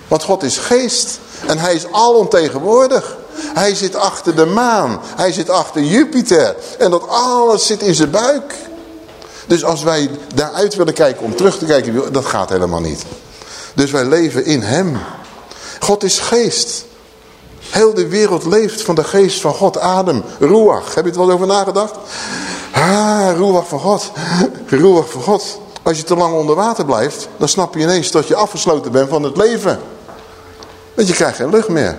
Want God is geest en hij is alomtegenwoordig. Hij zit achter de maan, hij zit achter Jupiter en dat alles zit in zijn buik. Dus als wij daaruit willen kijken om terug te kijken, dat gaat helemaal niet. Dus wij leven in hem. God is geest. Heel de wereld leeft van de geest van God, adem, ruach. Heb je het wel over nagedacht? Ah, ruach van God. [laughs] Ruach van God. Als je te lang onder water blijft, dan snap je ineens dat je afgesloten bent van het leven. Want je krijgt geen lucht meer.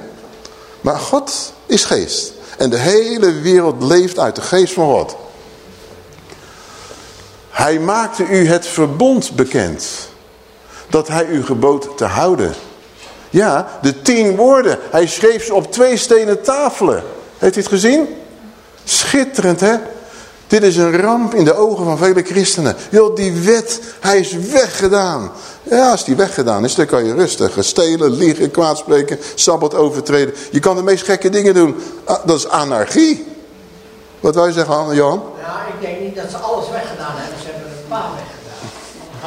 Maar God is geest. En de hele wereld leeft uit de geest van God. Hij maakte u het verbond bekend. Dat hij u gebood te houden. Ja, de tien woorden. Hij schreef ze op twee stenen tafelen. Heeft u het gezien? Schitterend, hè? Dit is een ramp in de ogen van vele christenen. Joh, die wet, hij is weggedaan. Ja, als die weggedaan is, dan kan je rustig stelen, liegen, kwaadspreken, sabbat overtreden. Je kan de meest gekke dingen doen. Ah, Dat is anarchie. Wat wij zeggen, Johan? Ja, ik denk niet dat ze alles weggedaan hebben. Ze hebben een paar weggedaan.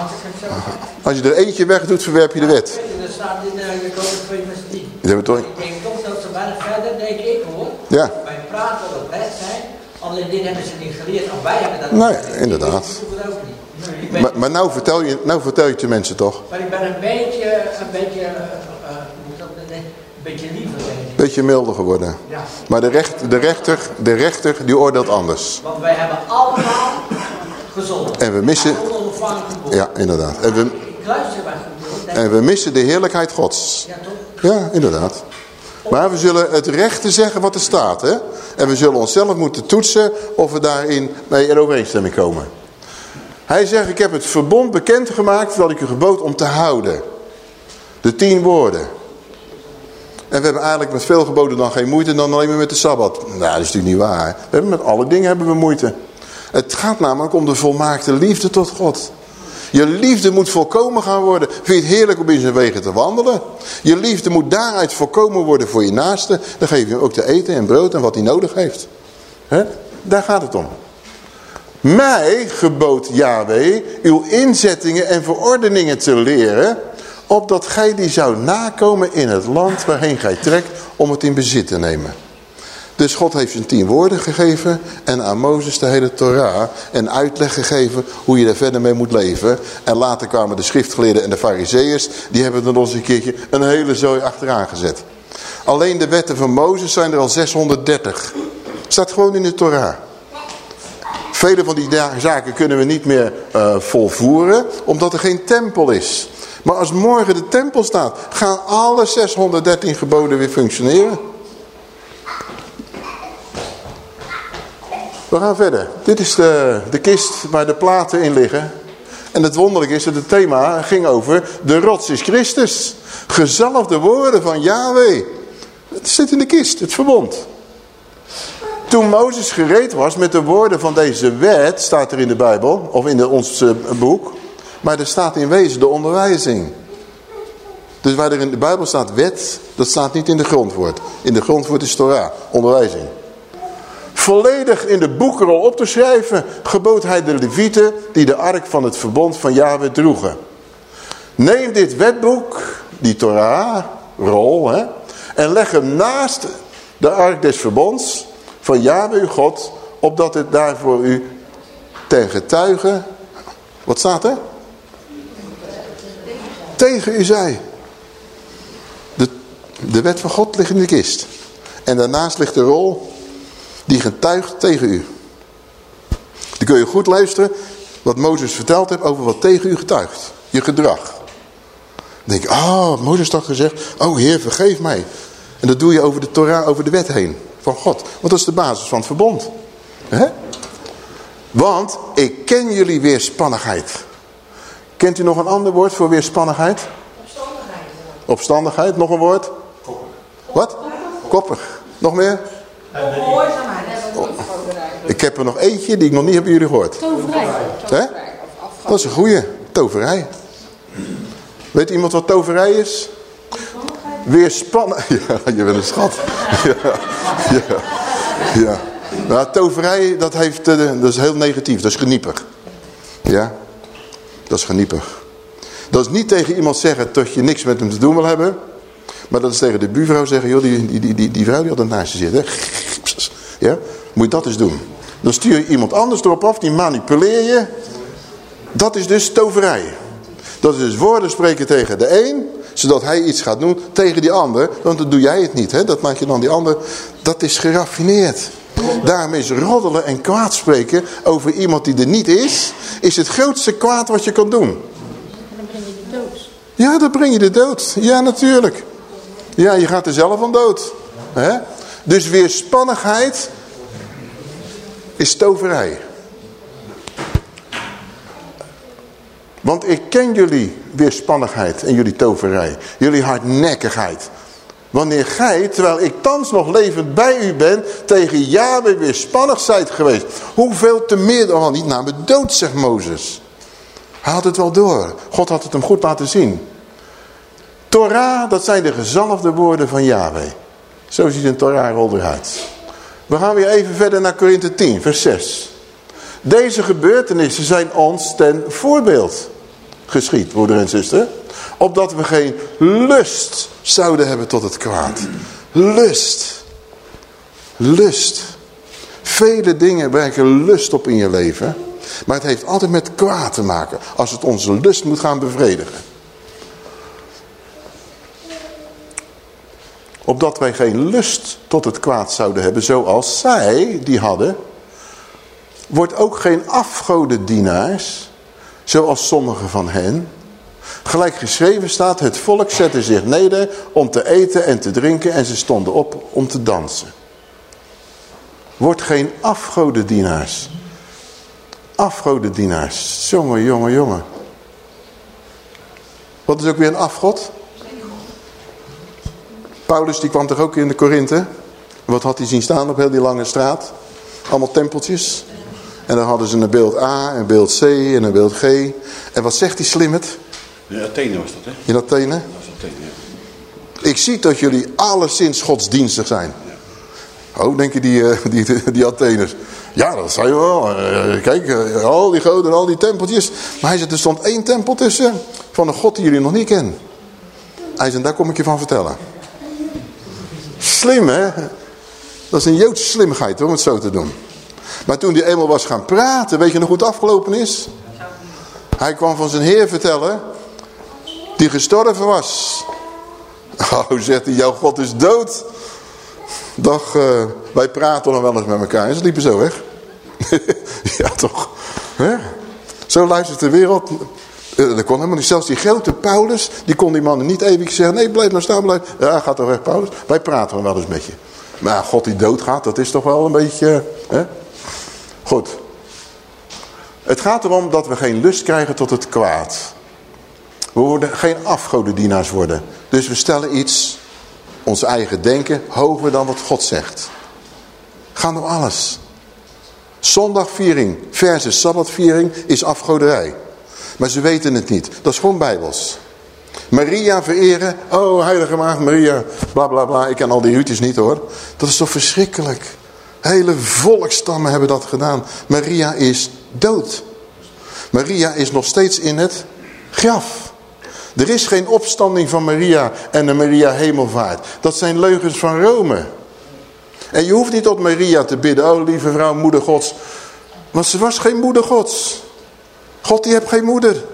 Als ik het zo zeg. Als je er eentje weg doet, verwerp je de wet. Er staat in de Jacobus 2 vers 10. Dat hebben we toch... Ik denk toch dat ze wel verder, denk ik hoor. Ja. Bij praten oprecht zijn. Alleen dit hebben ze niet geleerd. Of wij hebben dat Nee, inderdaad. Ik ben, Maar, maar nou, vertel je, nou vertel je het de mensen toch. maar ik ben een beetje, een beetje, eh, eh, moet dat zeggen? een beetje liever. Beetje milder geworden. Ja. Maar de, recht, de, rechter, de rechter die oordeelt anders. Want wij hebben allemaal gezond. En we missen-. Ja, inderdaad. En we, en we missen de heerlijkheid gods. Ja, toch? Ja, inderdaad. Maar we zullen het rechte zeggen wat er staat. Hè? En we zullen onszelf moeten toetsen of we daarin mee in overeenstemming komen. Hij zegt, ik heb het verbond bekendgemaakt dat ik u gebood om te houden. De tien woorden. En we hebben eigenlijk met veel geboden dan geen moeite dan alleen maar met de Sabbat. Nou, dat is natuurlijk niet waar. We hebben met alle dingen hebben we moeite. Het gaat namelijk om de volmaakte liefde tot God. Je liefde moet volkomen gaan worden. Vind je het heerlijk om in zijn wegen te wandelen? Je liefde moet daaruit volkomen worden voor je naaste. Dan geef je hem ook te eten en brood en wat hij nodig heeft. Daar gaat het om. Mij gebood Yahweh uw inzettingen en verordeningen te leren, opdat gij die zou nakomen in het land waarheen gij trekt om het in bezit te nemen. Dus God heeft zijn tien woorden gegeven en aan Mozes de hele Torah en uitleg gegeven hoe je er verder mee moet leven. En later kwamen de schriftgeleerden en de fariseeërs, die hebben er nog eens een keertje een hele zooi achteraan gezet. Alleen de wetten van Mozes zijn er al 630. Staat gewoon in de Torah. Vele van die zaken kunnen we niet meer eh, volvoeren, omdat er geen tempel is. Maar als morgen de tempel staat, gaan alle 613 geboden weer functioneren. We gaan verder. Dit is de, de kist waar de platen in liggen. En het wonderlijke is dat het thema ging over de rots is Christus. Gezalfde woorden van Yahweh. Het zit in de kist, het verbond. Toen Mozes gereed was met de woorden van deze wet, staat er in de Bijbel, of in ons eh, boek. Maar er staat in wezen de onderwijzing. Dus waar er in de Bijbel staat wet, dat staat niet in de grondwoord. In de grondwoord is Torah, onderwijzing. Volledig in de boekrol op te schrijven, gebood hij de levieten die de ark van het verbond van Yahweh droegen. Neem dit wetboek, die Torah, rol, hè, en leg hem naast de ark des verbonds van Yahweh uw God, opdat het daar voor u ten getuige, wat staat er? Tegen u zei. De, de wet van God ligt in de kist. En daarnaast ligt de rol die getuigt tegen u. Dan kun je goed luisteren wat Mozes verteld heeft over wat tegen u getuigt. Je gedrag. Dan denk je, oh, Mozes toch gezegd, oh Heer, vergeef mij. En dat doe je over de Torah, over de wet heen van God. Want dat is de basis van het verbond. He? Want ik ken jullie weerspannigheid. Kent u nog een ander woord voor weerspannigheid? Opstandigheid. Opstandigheid, nog een woord? Wat? Koppig. Nog meer? Ongehoorzaamheid. Ik heb er nog eentje die ik nog niet heb jullie gehoord. Toverij. Hè? Dat is een goeie. Toverij. Weet iemand wat toverij is? Weerspannen. [laughs] Ja, je bent een schat. [laughs] Ja, ja, ja. Nou, toverij, dat, heeft, eh, dat is heel negatief. Dat is geniepig. Ja, dat is geniepig. Dat is niet tegen iemand zeggen dat je niks met hem te doen wil hebben. Maar dat is tegen de buurvrouw zeggen, joh, die, die, die, die, die vrouw die altijd naast je zit. Hè? [laughs] Ja, moet je dat eens doen. Dan stuur je iemand anders erop af, die manipuleer je. Dat is dus toverij. Dat is dus woorden spreken tegen de een, zodat hij iets gaat doen tegen die ander. Want dan doe jij het niet, hè? dat maak je dan die ander. Dat is geraffineerd. Daarom is roddelen en kwaad spreken over iemand die er niet is, is het grootste kwaad wat je kan doen. En dan breng je de dood. Ja, dan breng je de dood. Ja, natuurlijk. Ja, je gaat er zelf aan dood. Hè? Dus weerspannigheid is toverij. Want ik ken jullie weerspannigheid en jullie toverij. Jullie hardnekkigheid. Wanneer gij, terwijl ik thans nog levend bij u ben, tegen Yahweh weerspannig zijt geweest. Hoeveel te meer dan niet naar me dood, zegt Mozes. Hij had het wel door. God had het hem goed laten zien. Torah, dat zijn de gezalfde woorden van Yahweh. Zo ziet een Torah-rol eruit. We gaan weer even verder naar Korinthe 10, vers 6. Deze gebeurtenissen zijn ons ten voorbeeld geschied, broeder en zuster. Opdat we geen lust zouden hebben tot het kwaad. Lust. Lust. Vele dingen werken lust op in je leven. Maar het heeft altijd met kwaad te maken. Als het onze lust moet gaan bevredigen. Opdat wij geen lust tot het kwaad zouden hebben zoals zij die hadden. Wordt ook geen afgodendienaars zoals sommigen van hen. Gelijk geschreven staat, het volk zette zich neder om te eten en te drinken en ze stonden op om te dansen. Wordt geen afgodendienaars. Afgodendienaars. Jongen, jongen, jongen. Wat is ook weer een afgod? Paulus die kwam toch ook in de Korinthe? Wat had hij zien staan op heel die lange straat? Allemaal tempeltjes. En dan hadden ze een beeld A, een beeld C en een beeld G. En wat zegt die slimmerd? In Athene was dat, hè? In Athene? Dat was Athene, ja. Ik zie dat jullie alleszins godsdienstig zijn. Oh, denk je die, uh, die, die Atheners? Ja, dat zijn we wel. Uh, kijk, uh, al die goden en al die tempeltjes. Maar hij zegt, er stond één tempel tussen van een god die jullie nog niet kennen. Hij zegt, daar kom ik je van vertellen. Slim, hè? Dat is een Joodse slimmigheid, hoor, om het zo te doen. Maar toen hij eenmaal was gaan praten, weet je nog hoe het afgelopen is? Hij kwam van zijn heer vertellen, die gestorven was. Oh, zegt hij, jouw God is dood. Dag, uh, wij praten nog wel eens met elkaar. En ze liepen zo weg. [laughs] ja, toch. Hè? Zo luistert de wereld. Uh, dat kon helemaal niet. Zelfs die grote Paulus, die kon die mannen niet eeuwig zeggen. Nee, blijf maar staan, blijf. Ja, gaat toch weg, Paulus. Wij praten wel eens met je. Maar God die doodgaat, dat is toch wel een beetje... Hè? Goed. Het gaat erom dat we geen lust krijgen tot het kwaad. We worden geen afgodendienaars worden. Dus we stellen iets, ons eigen denken, hoger dan wat God zegt. Gaan om alles. Zondagviering versus sabbatviering is afgoderij. Maar ze weten het niet. Dat is gewoon bijbels. Maria vereren. Oh, heilige maagd Maria. Bla bla bla. Ik ken al die hutjes niet hoor. Dat is toch verschrikkelijk. Hele volkstammen hebben dat gedaan. Maria is dood. Maria is nog steeds in het graf. Er is geen opstanding van Maria en de Maria hemelvaart. Dat zijn leugens van Rome. En je hoeft niet tot Maria te bidden. Oh, lieve vrouw, moeder gods. Want ze was geen moeder gods. God, die heeft geen moeder.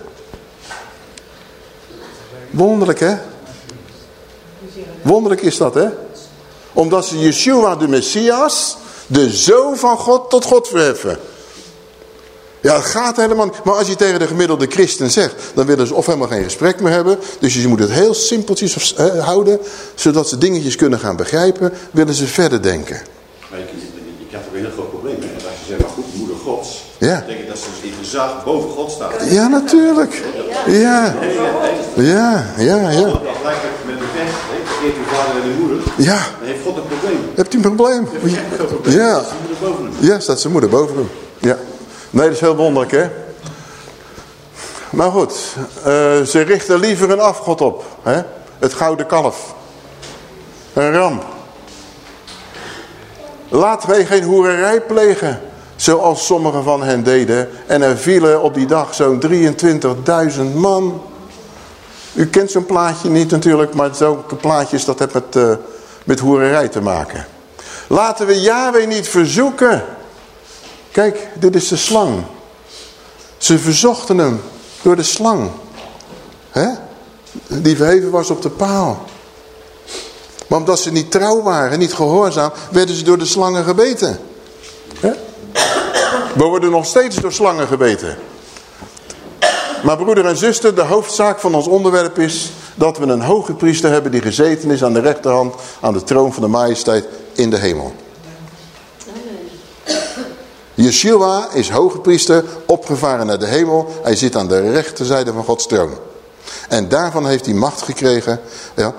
Wonderlijk, hè? Wonderlijk is dat, hè? Omdat ze Yeshua, de Messias, de Zoon van God, tot God verheffen. Ja, het gaat helemaal niet. Maar als je tegen de gemiddelde christen zegt, dan willen ze of helemaal geen gesprek meer hebben. Dus je moet het heel simpeltjes eh, houden, zodat ze dingetjes kunnen gaan begrijpen, willen ze verder denken. Maar je, je, je krijgt ook een heel groot probleem. Hè? Als je zegt, maar goed, moeder gods, Ja. dan denk ik dat ze dus in gezag boven God staat. Ja, natuurlijk. Ja, ja, ja, ja. Vergeet uw vader en uw moeder, Ja, dan heeft God een probleem. hebt u een probleem? God een probleem. Ja. Dat is de moeder boven hem. Ja, staat zijn moeder boven hem. Ja. Nee, dat is heel wonderlijk, hè? Maar goed, eh, ze richten liever een afgod op. Hè? Het gouden kalf. Een ram. Laten wij geen hoererij plegen, zoals sommigen van hen deden. En er vielen op die dag zo'n 23.000 man. U kent zo'n plaatje niet natuurlijk, maar zulke plaatjes dat heeft met, eh, met hoererij te maken. Laten we Yahweh niet verzoeken. Kijk, dit is de slang. Ze verzochten hem door de slang. hè? Die verheven was op de paal. Maar omdat ze niet trouw waren, niet gehoorzaam, werden ze door de slangen gebeten. hè? We worden nog steeds door slangen gebeten. Maar broeder en zuster, de hoofdzaak van ons onderwerp is dat we een hoge priester hebben die gezeten is aan de rechterhand aan de troon van de majesteit in de hemel. Yeshua is hoge priester, opgevaren naar de hemel. Hij zit aan de rechterzijde van Gods troon. En daarvan heeft hij macht gekregen ja,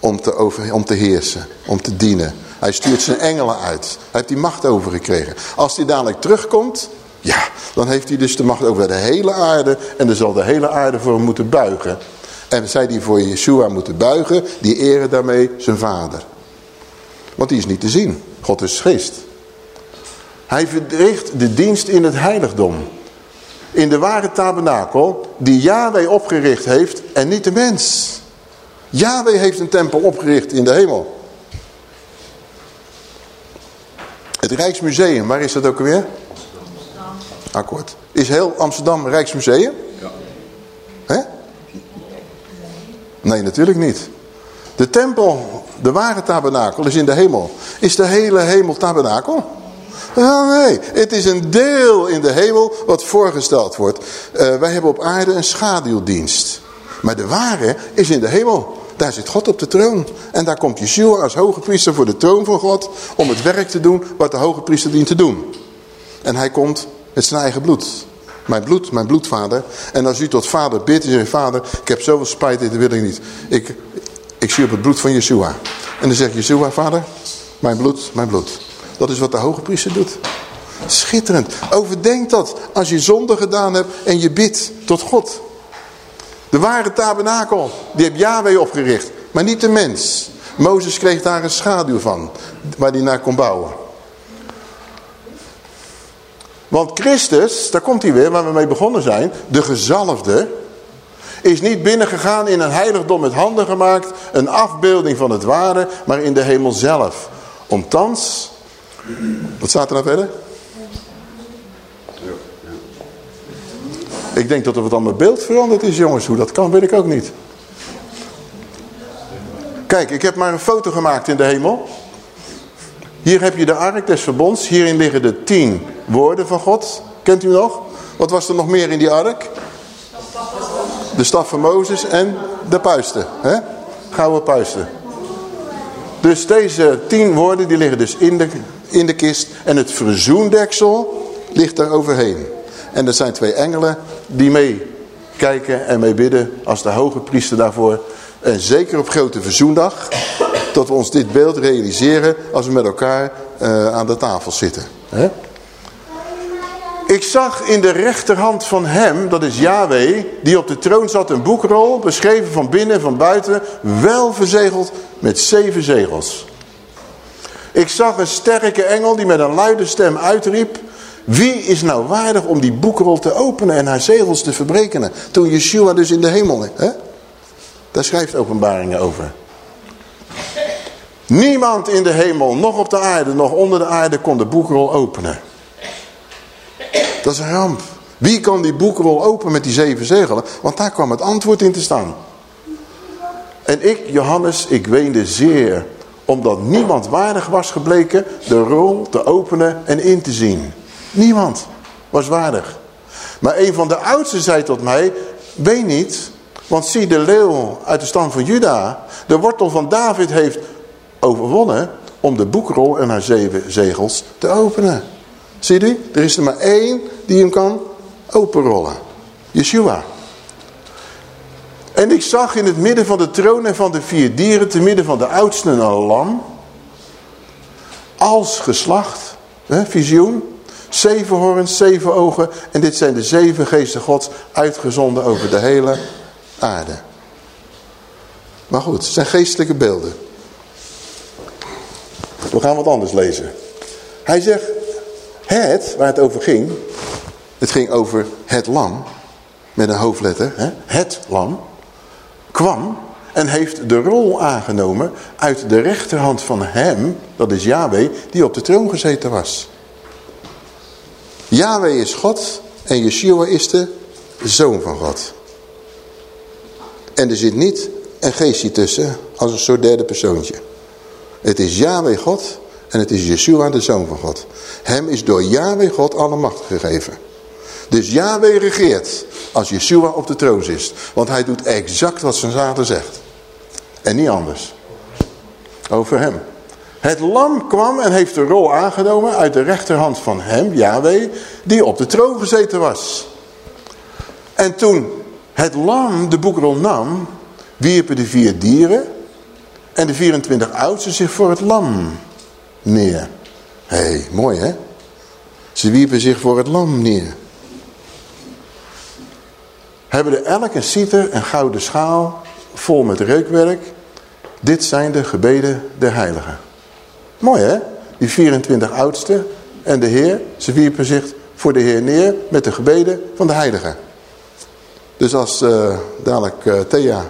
om, te over, om te heersen, om te dienen. Hij stuurt zijn engelen uit. Hij heeft die macht overgekregen. Als hij dadelijk terugkomt, ja, dan heeft hij dus de macht over de hele aarde. En dan zal de hele aarde voor hem moeten buigen. En zij die voor Yeshua moeten buigen, die eren daarmee zijn vader. Want die is niet te zien. God is geest. Hij verricht de dienst in het heiligdom. In de ware tabernakel die Yahweh opgericht heeft en niet de mens. Yahweh heeft een tempel opgericht in de hemel. Het Rijksmuseum, waar is dat ook alweer? Akkoord. Is heel Amsterdam Rijksmuseum? Ja. Hè? Nee, natuurlijk niet. De tempel, de ware tabernakel, is in de hemel. Is de hele hemel tabernakel? Nee, het is een deel in de hemel wat voorgesteld wordt. Uh, wij hebben op aarde een schaduwdienst. Maar de ware is in de hemel. Daar zit God op de troon. En daar komt Yeshua als hoge priester voor de troon van God... om het werk te doen wat de hoge priester dient te doen. En hij komt met zijn eigen bloed. Mijn bloed, mijn bloedvader. En als u tot vader bidt en zegt... Vader, ik heb zoveel spijt, dit wil ik niet. Ik, ik zie op het bloed van Yeshua. En dan zegt Yeshua, vader, mijn bloed, mijn bloed. Dat is wat de hoge priester doet. Schitterend. Overdenk dat als je zonde gedaan hebt en je bidt tot God. De ware tabernakel, die heeft Yahweh opgericht. Maar niet de mens. Mozes kreeg daar een schaduw van. Waar hij naar kon bouwen. Want Christus, daar komt hij weer, waar we mee begonnen zijn. De gezalfde. Is niet binnengegaan in een heiligdom met handen gemaakt. Een afbeelding van het ware. Maar in de hemel zelf. Om thans wat staat er nou verder? Ik denk dat er wat aan mijn beeld veranderd is, jongens. Hoe dat kan, weet ik ook niet. Kijk, ik heb maar een foto gemaakt in de hemel. Hier heb je de ark des verbonds. Hierin liggen de tien woorden van God. Kent u nog? Wat was er nog meer in die ark? De staf van Mozes en de puisten. Hè? Gouden puisten. Dus deze tien woorden die liggen dus in de, in de kist. En het verzoendeksel ligt daar overheen. En er zijn twee engelen die meekijken en mee bidden als de hoge priester daarvoor. En zeker op grote verzoendag, dat we ons dit beeld realiseren als we met elkaar uh, aan de tafel zitten. Hè? Ik zag in de rechterhand van hem, dat is Yahweh, die op de troon zat een boekrol, beschreven van binnen en van buiten, wel verzegeld met zeven zegels. Ik zag een sterke engel die met een luide stem uitriep, wie is nou waardig om die boekrol te openen en haar zegels te verbreken? Toen Yeshua dus in de hemel, hè? daar schrijft openbaringen over. Niemand in de hemel, nog op de aarde, nog onder de aarde kon de boekrol openen. Dat is een ramp. Wie kan die boekrol openen met die zeven zegelen? Want daar kwam het antwoord in te staan. En ik, Johannes, ik weende zeer. Omdat niemand waardig was gebleken de rol te openen en in te zien. Niemand was waardig. Maar een van de oudsten zei tot mij, ween niet. Want zie de leeuw uit de stam van Juda. De wortel van David heeft overwonnen om de boekrol en haar zeven zegels te openen. Zie je? Er is er maar één die hem kan openrollen. Yeshua. En ik zag in het midden van de troon en van de vier dieren, te midden van de oudsten een lam. Als geslacht, hè, visioen. Zeven horens, zeven ogen. En dit zijn de zeven geesten gods uitgezonden over de hele aarde. Maar goed, het zijn geestelijke beelden. We gaan wat anders lezen. Hij zegt, het, waar het over ging, het ging over het lam, met een hoofdletter, hè? het lam, kwam en heeft de rol aangenomen uit de rechterhand van hem, dat is Yahweh, die op de troon gezeten was. Yahweh is God en Yeshua is de zoon van God. En er zit niet een geestje tussen als een soort derde persoontje. Het is Yahweh God en het is Yeshua de Zoon van God. Hem is door Yahweh God alle macht gegeven. Dus Yahweh regeert als Yeshua op de troon is. Want hij doet exact wat zijn vader zegt. En niet anders. Over hem. Het lam kwam en heeft de rol aangenomen uit de rechterhand van hem, Yahweh, die op de troon gezeten was. En toen het lam de boekrol nam, wierpen de vier dieren en de 24 oudsten zich voor het lam neer. Hé, hey, mooi hè? Ze wierpen zich voor het lam neer. Hebben er elk een citer, een gouden schaal, vol met reukwerk. Dit zijn de gebeden der heiligen. Mooi hè? Die 24 oudsten en de Heer, ze wierpen zich voor de Heer neer met de gebeden van de heiligen. Dus als uh, dadelijk uh, Thea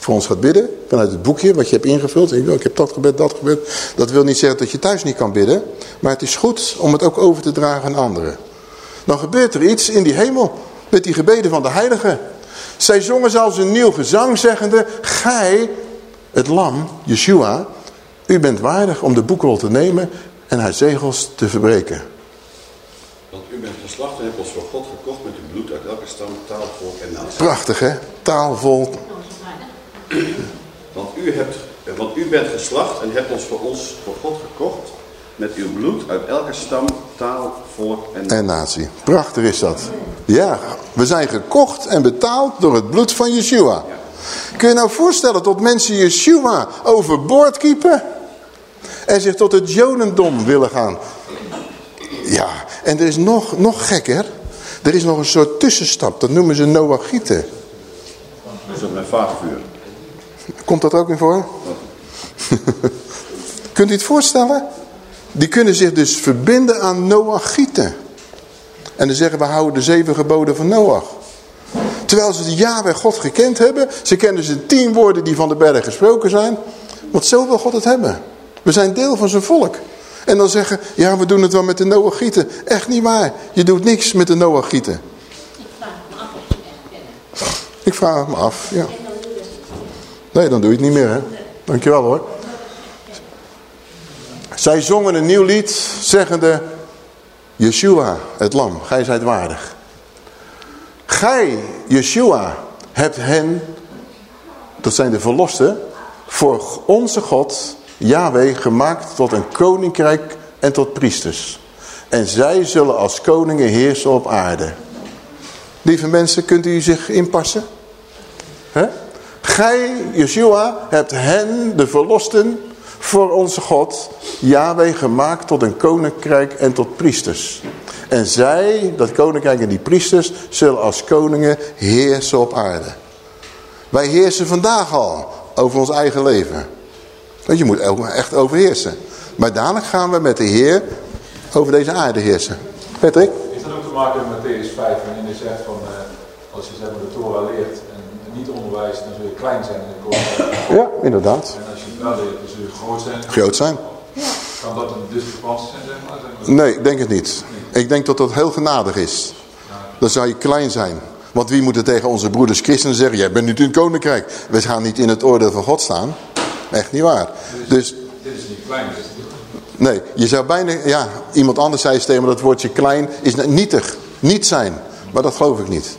voor ons gaat bidden, vanuit het boekje wat je hebt ingevuld. Ik, ik heb dat gebed, dat gebed. Dat wil niet zeggen dat je thuis niet kan bidden. Maar het is goed om het ook over te dragen aan anderen. Dan gebeurt er iets in die hemel met die gebeden van de heiligen. Zij zongen zelfs een nieuw gezang zeggende, gij, het lam, Yeshua, u bent waardig om de boekrol te nemen en haar zegels te verbreken. Want u bent geslacht en hebt ons voor God gekocht met uw bloed uit elke stam, taal, volk en natie. Prachtig hè, taal, volk, want u, hebt, want u bent geslacht en hebt ons voor ons voor God gekocht met uw bloed uit elke stam, taal, volk en, en natie. Prachtig is dat. Ja, we zijn gekocht en betaald door het bloed van Yeshua. Kun je nou voorstellen dat mensen Yeshua overboord kiepen en zich tot het Jodendom willen gaan? Ja, en er is nog, nog gekker. Er is nog een soort tussenstap, dat noemen ze Noachieten. Dat is op mijn vagevuur. Komt dat ook in voor? Kunt u het voorstellen? Die kunnen zich dus verbinden aan Noachieten. En dan zeggen we houden de zeven geboden van Noach. Terwijl ze de Yahweh God gekend hebben. Ze kennen de tien woorden die van de berg gesproken zijn. Want zo wil God het hebben. We zijn deel van zijn volk. En dan zeggen, ja we doen het wel met de Noachieten. Echt niet waar. Je doet niks met de Noachieten. Ik vraag me af, ja. Nee, dan doe je het niet meer, hè. Dankjewel, hoor. Zij zongen een nieuw lied, zeggende... Yeshua, het lam, gij zijt waardig. Gij, Yeshua, hebt hen, dat zijn de verlosten, voor onze God, Yahweh, gemaakt tot een koninkrijk en tot priesters. En zij zullen als koningen heersen op aarde. Lieve mensen, kunt u zich inpassen? Gij, Yeshua, hebt hen, de verlosten, voor onze God, Yahweh, gemaakt tot een koninkrijk en tot priesters. En zij, dat koninkrijk en die priesters, zullen als koningen heersen op aarde. Wij heersen vandaag al over ons eigen leven. Want je moet echt overheersen. Maar dadelijk gaan we met de Heer over deze aarde heersen. Patrick? Heeft dat ook te maken met Matthäus 5, waarin hij zegt van, eh, als je zeg maar, de Torah leert niet onderwijst, dan zul je klein zijn in de koninkrijk. Ja, inderdaad. En als je het wel leert, dan zul je groot zijn. Groot zijn. Kan dat een discrepantie zijn, zeg maar? Zeg maar? Nee, ik denk het niet. Ik denk dat dat heel genadig is. Dan zou je klein zijn. Want wie moet er tegen onze broeders christenen zeggen... jij bent niet in het koninkrijk. We gaan niet in het oordeel van God staan. Echt niet waar. Dus Dit is niet klein, is nee, je zou bijna... Ja, iemand anders zei tegen me dat woordje klein is nietig. Niet zijn. Maar dat geloof ik niet.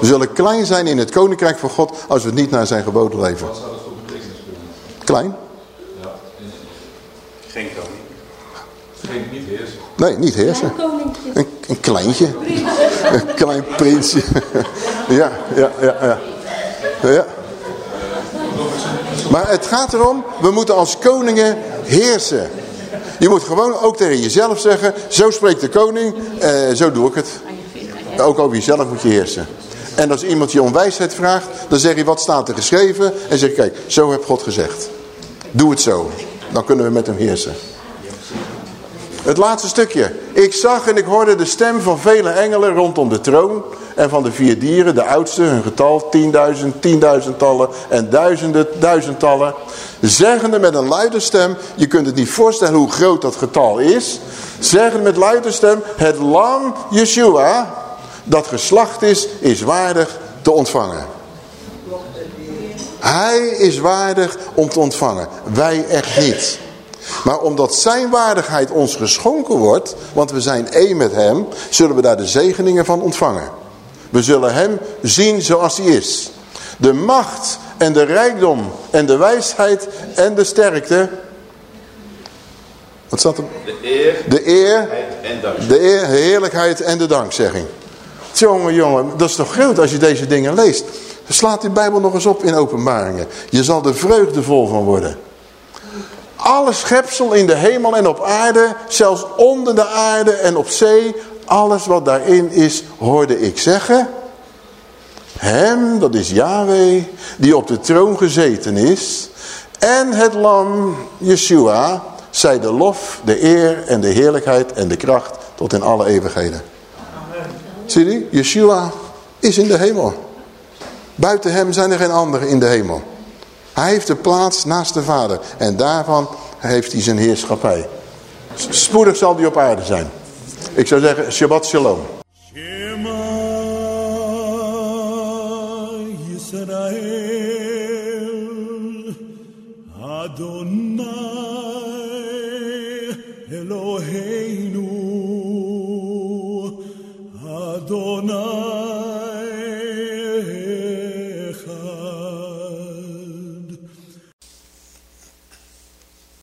We zullen klein zijn in het koninkrijk van God... als we het niet naar zijn geboden leven. Wat zou dat voor betekenis kunnen hebben? Klein? Ja, Geen koning. geen niet heersen. Nee, niet heersen. Koninkje. Een, een kleintje. Een klein prinsje. [laughs] Ja, ja, ja, ja. ja. Maar het gaat erom, we moeten als koningen heersen. Je moet gewoon ook tegen jezelf zeggen, zo spreekt de koning, eh, zo doe ik het. Ook over jezelf moet je heersen. En als iemand je om wijsheid vraagt, dan zeg je wat staat er geschreven. En zeg kijk, zo heeft God gezegd. Doe het zo. Dan kunnen we met hem heersen. Het laatste stukje. Ik zag en ik hoorde de stem van vele engelen rondom de troon. En van de vier dieren, de oudste, hun getal, tienduizend, tienduizendtallen en duizenden, duizendtallen. Zeggende met een luide stem, je kunt het niet voorstellen hoe groot dat getal is. Zeggende met luide stem, het lam Yeshua, dat geslacht is, is waardig te ontvangen. Hij is waardig om te ontvangen. Wij echt niet. Maar omdat zijn waardigheid ons geschonken wordt, want we zijn één met hem, zullen we daar de zegeningen van ontvangen. We zullen hem zien zoals hij is. De macht en de rijkdom en de wijsheid en de sterkte. Wat staat er? De eer De eer, en dank. de eer, heerlijkheid en de dankzegging. Jongen, jongen, dat is toch groot als je deze dingen leest. Slaat die Bijbel nog eens op in openbaringen. Je zal er vreugdevol van worden. Alle schepsel in de hemel en op aarde, zelfs onder de aarde en op zee, alles wat daarin is, hoorde ik zeggen. Hem, dat is Yahweh, die op de troon gezeten is. En het lam, Yeshua, zij de lof, de eer en de heerlijkheid en de kracht tot in alle eeuwigheden. Zie je, Yeshua is in de hemel. Buiten hem zijn er geen anderen in de hemel. Hij heeft de plaats naast de Vader. En daarvan heeft hij zijn heerschappij. Spoedig zal hij op aarde zijn. Ik zou zeggen, Shabbat Shalom. Shema Yisrael Adonai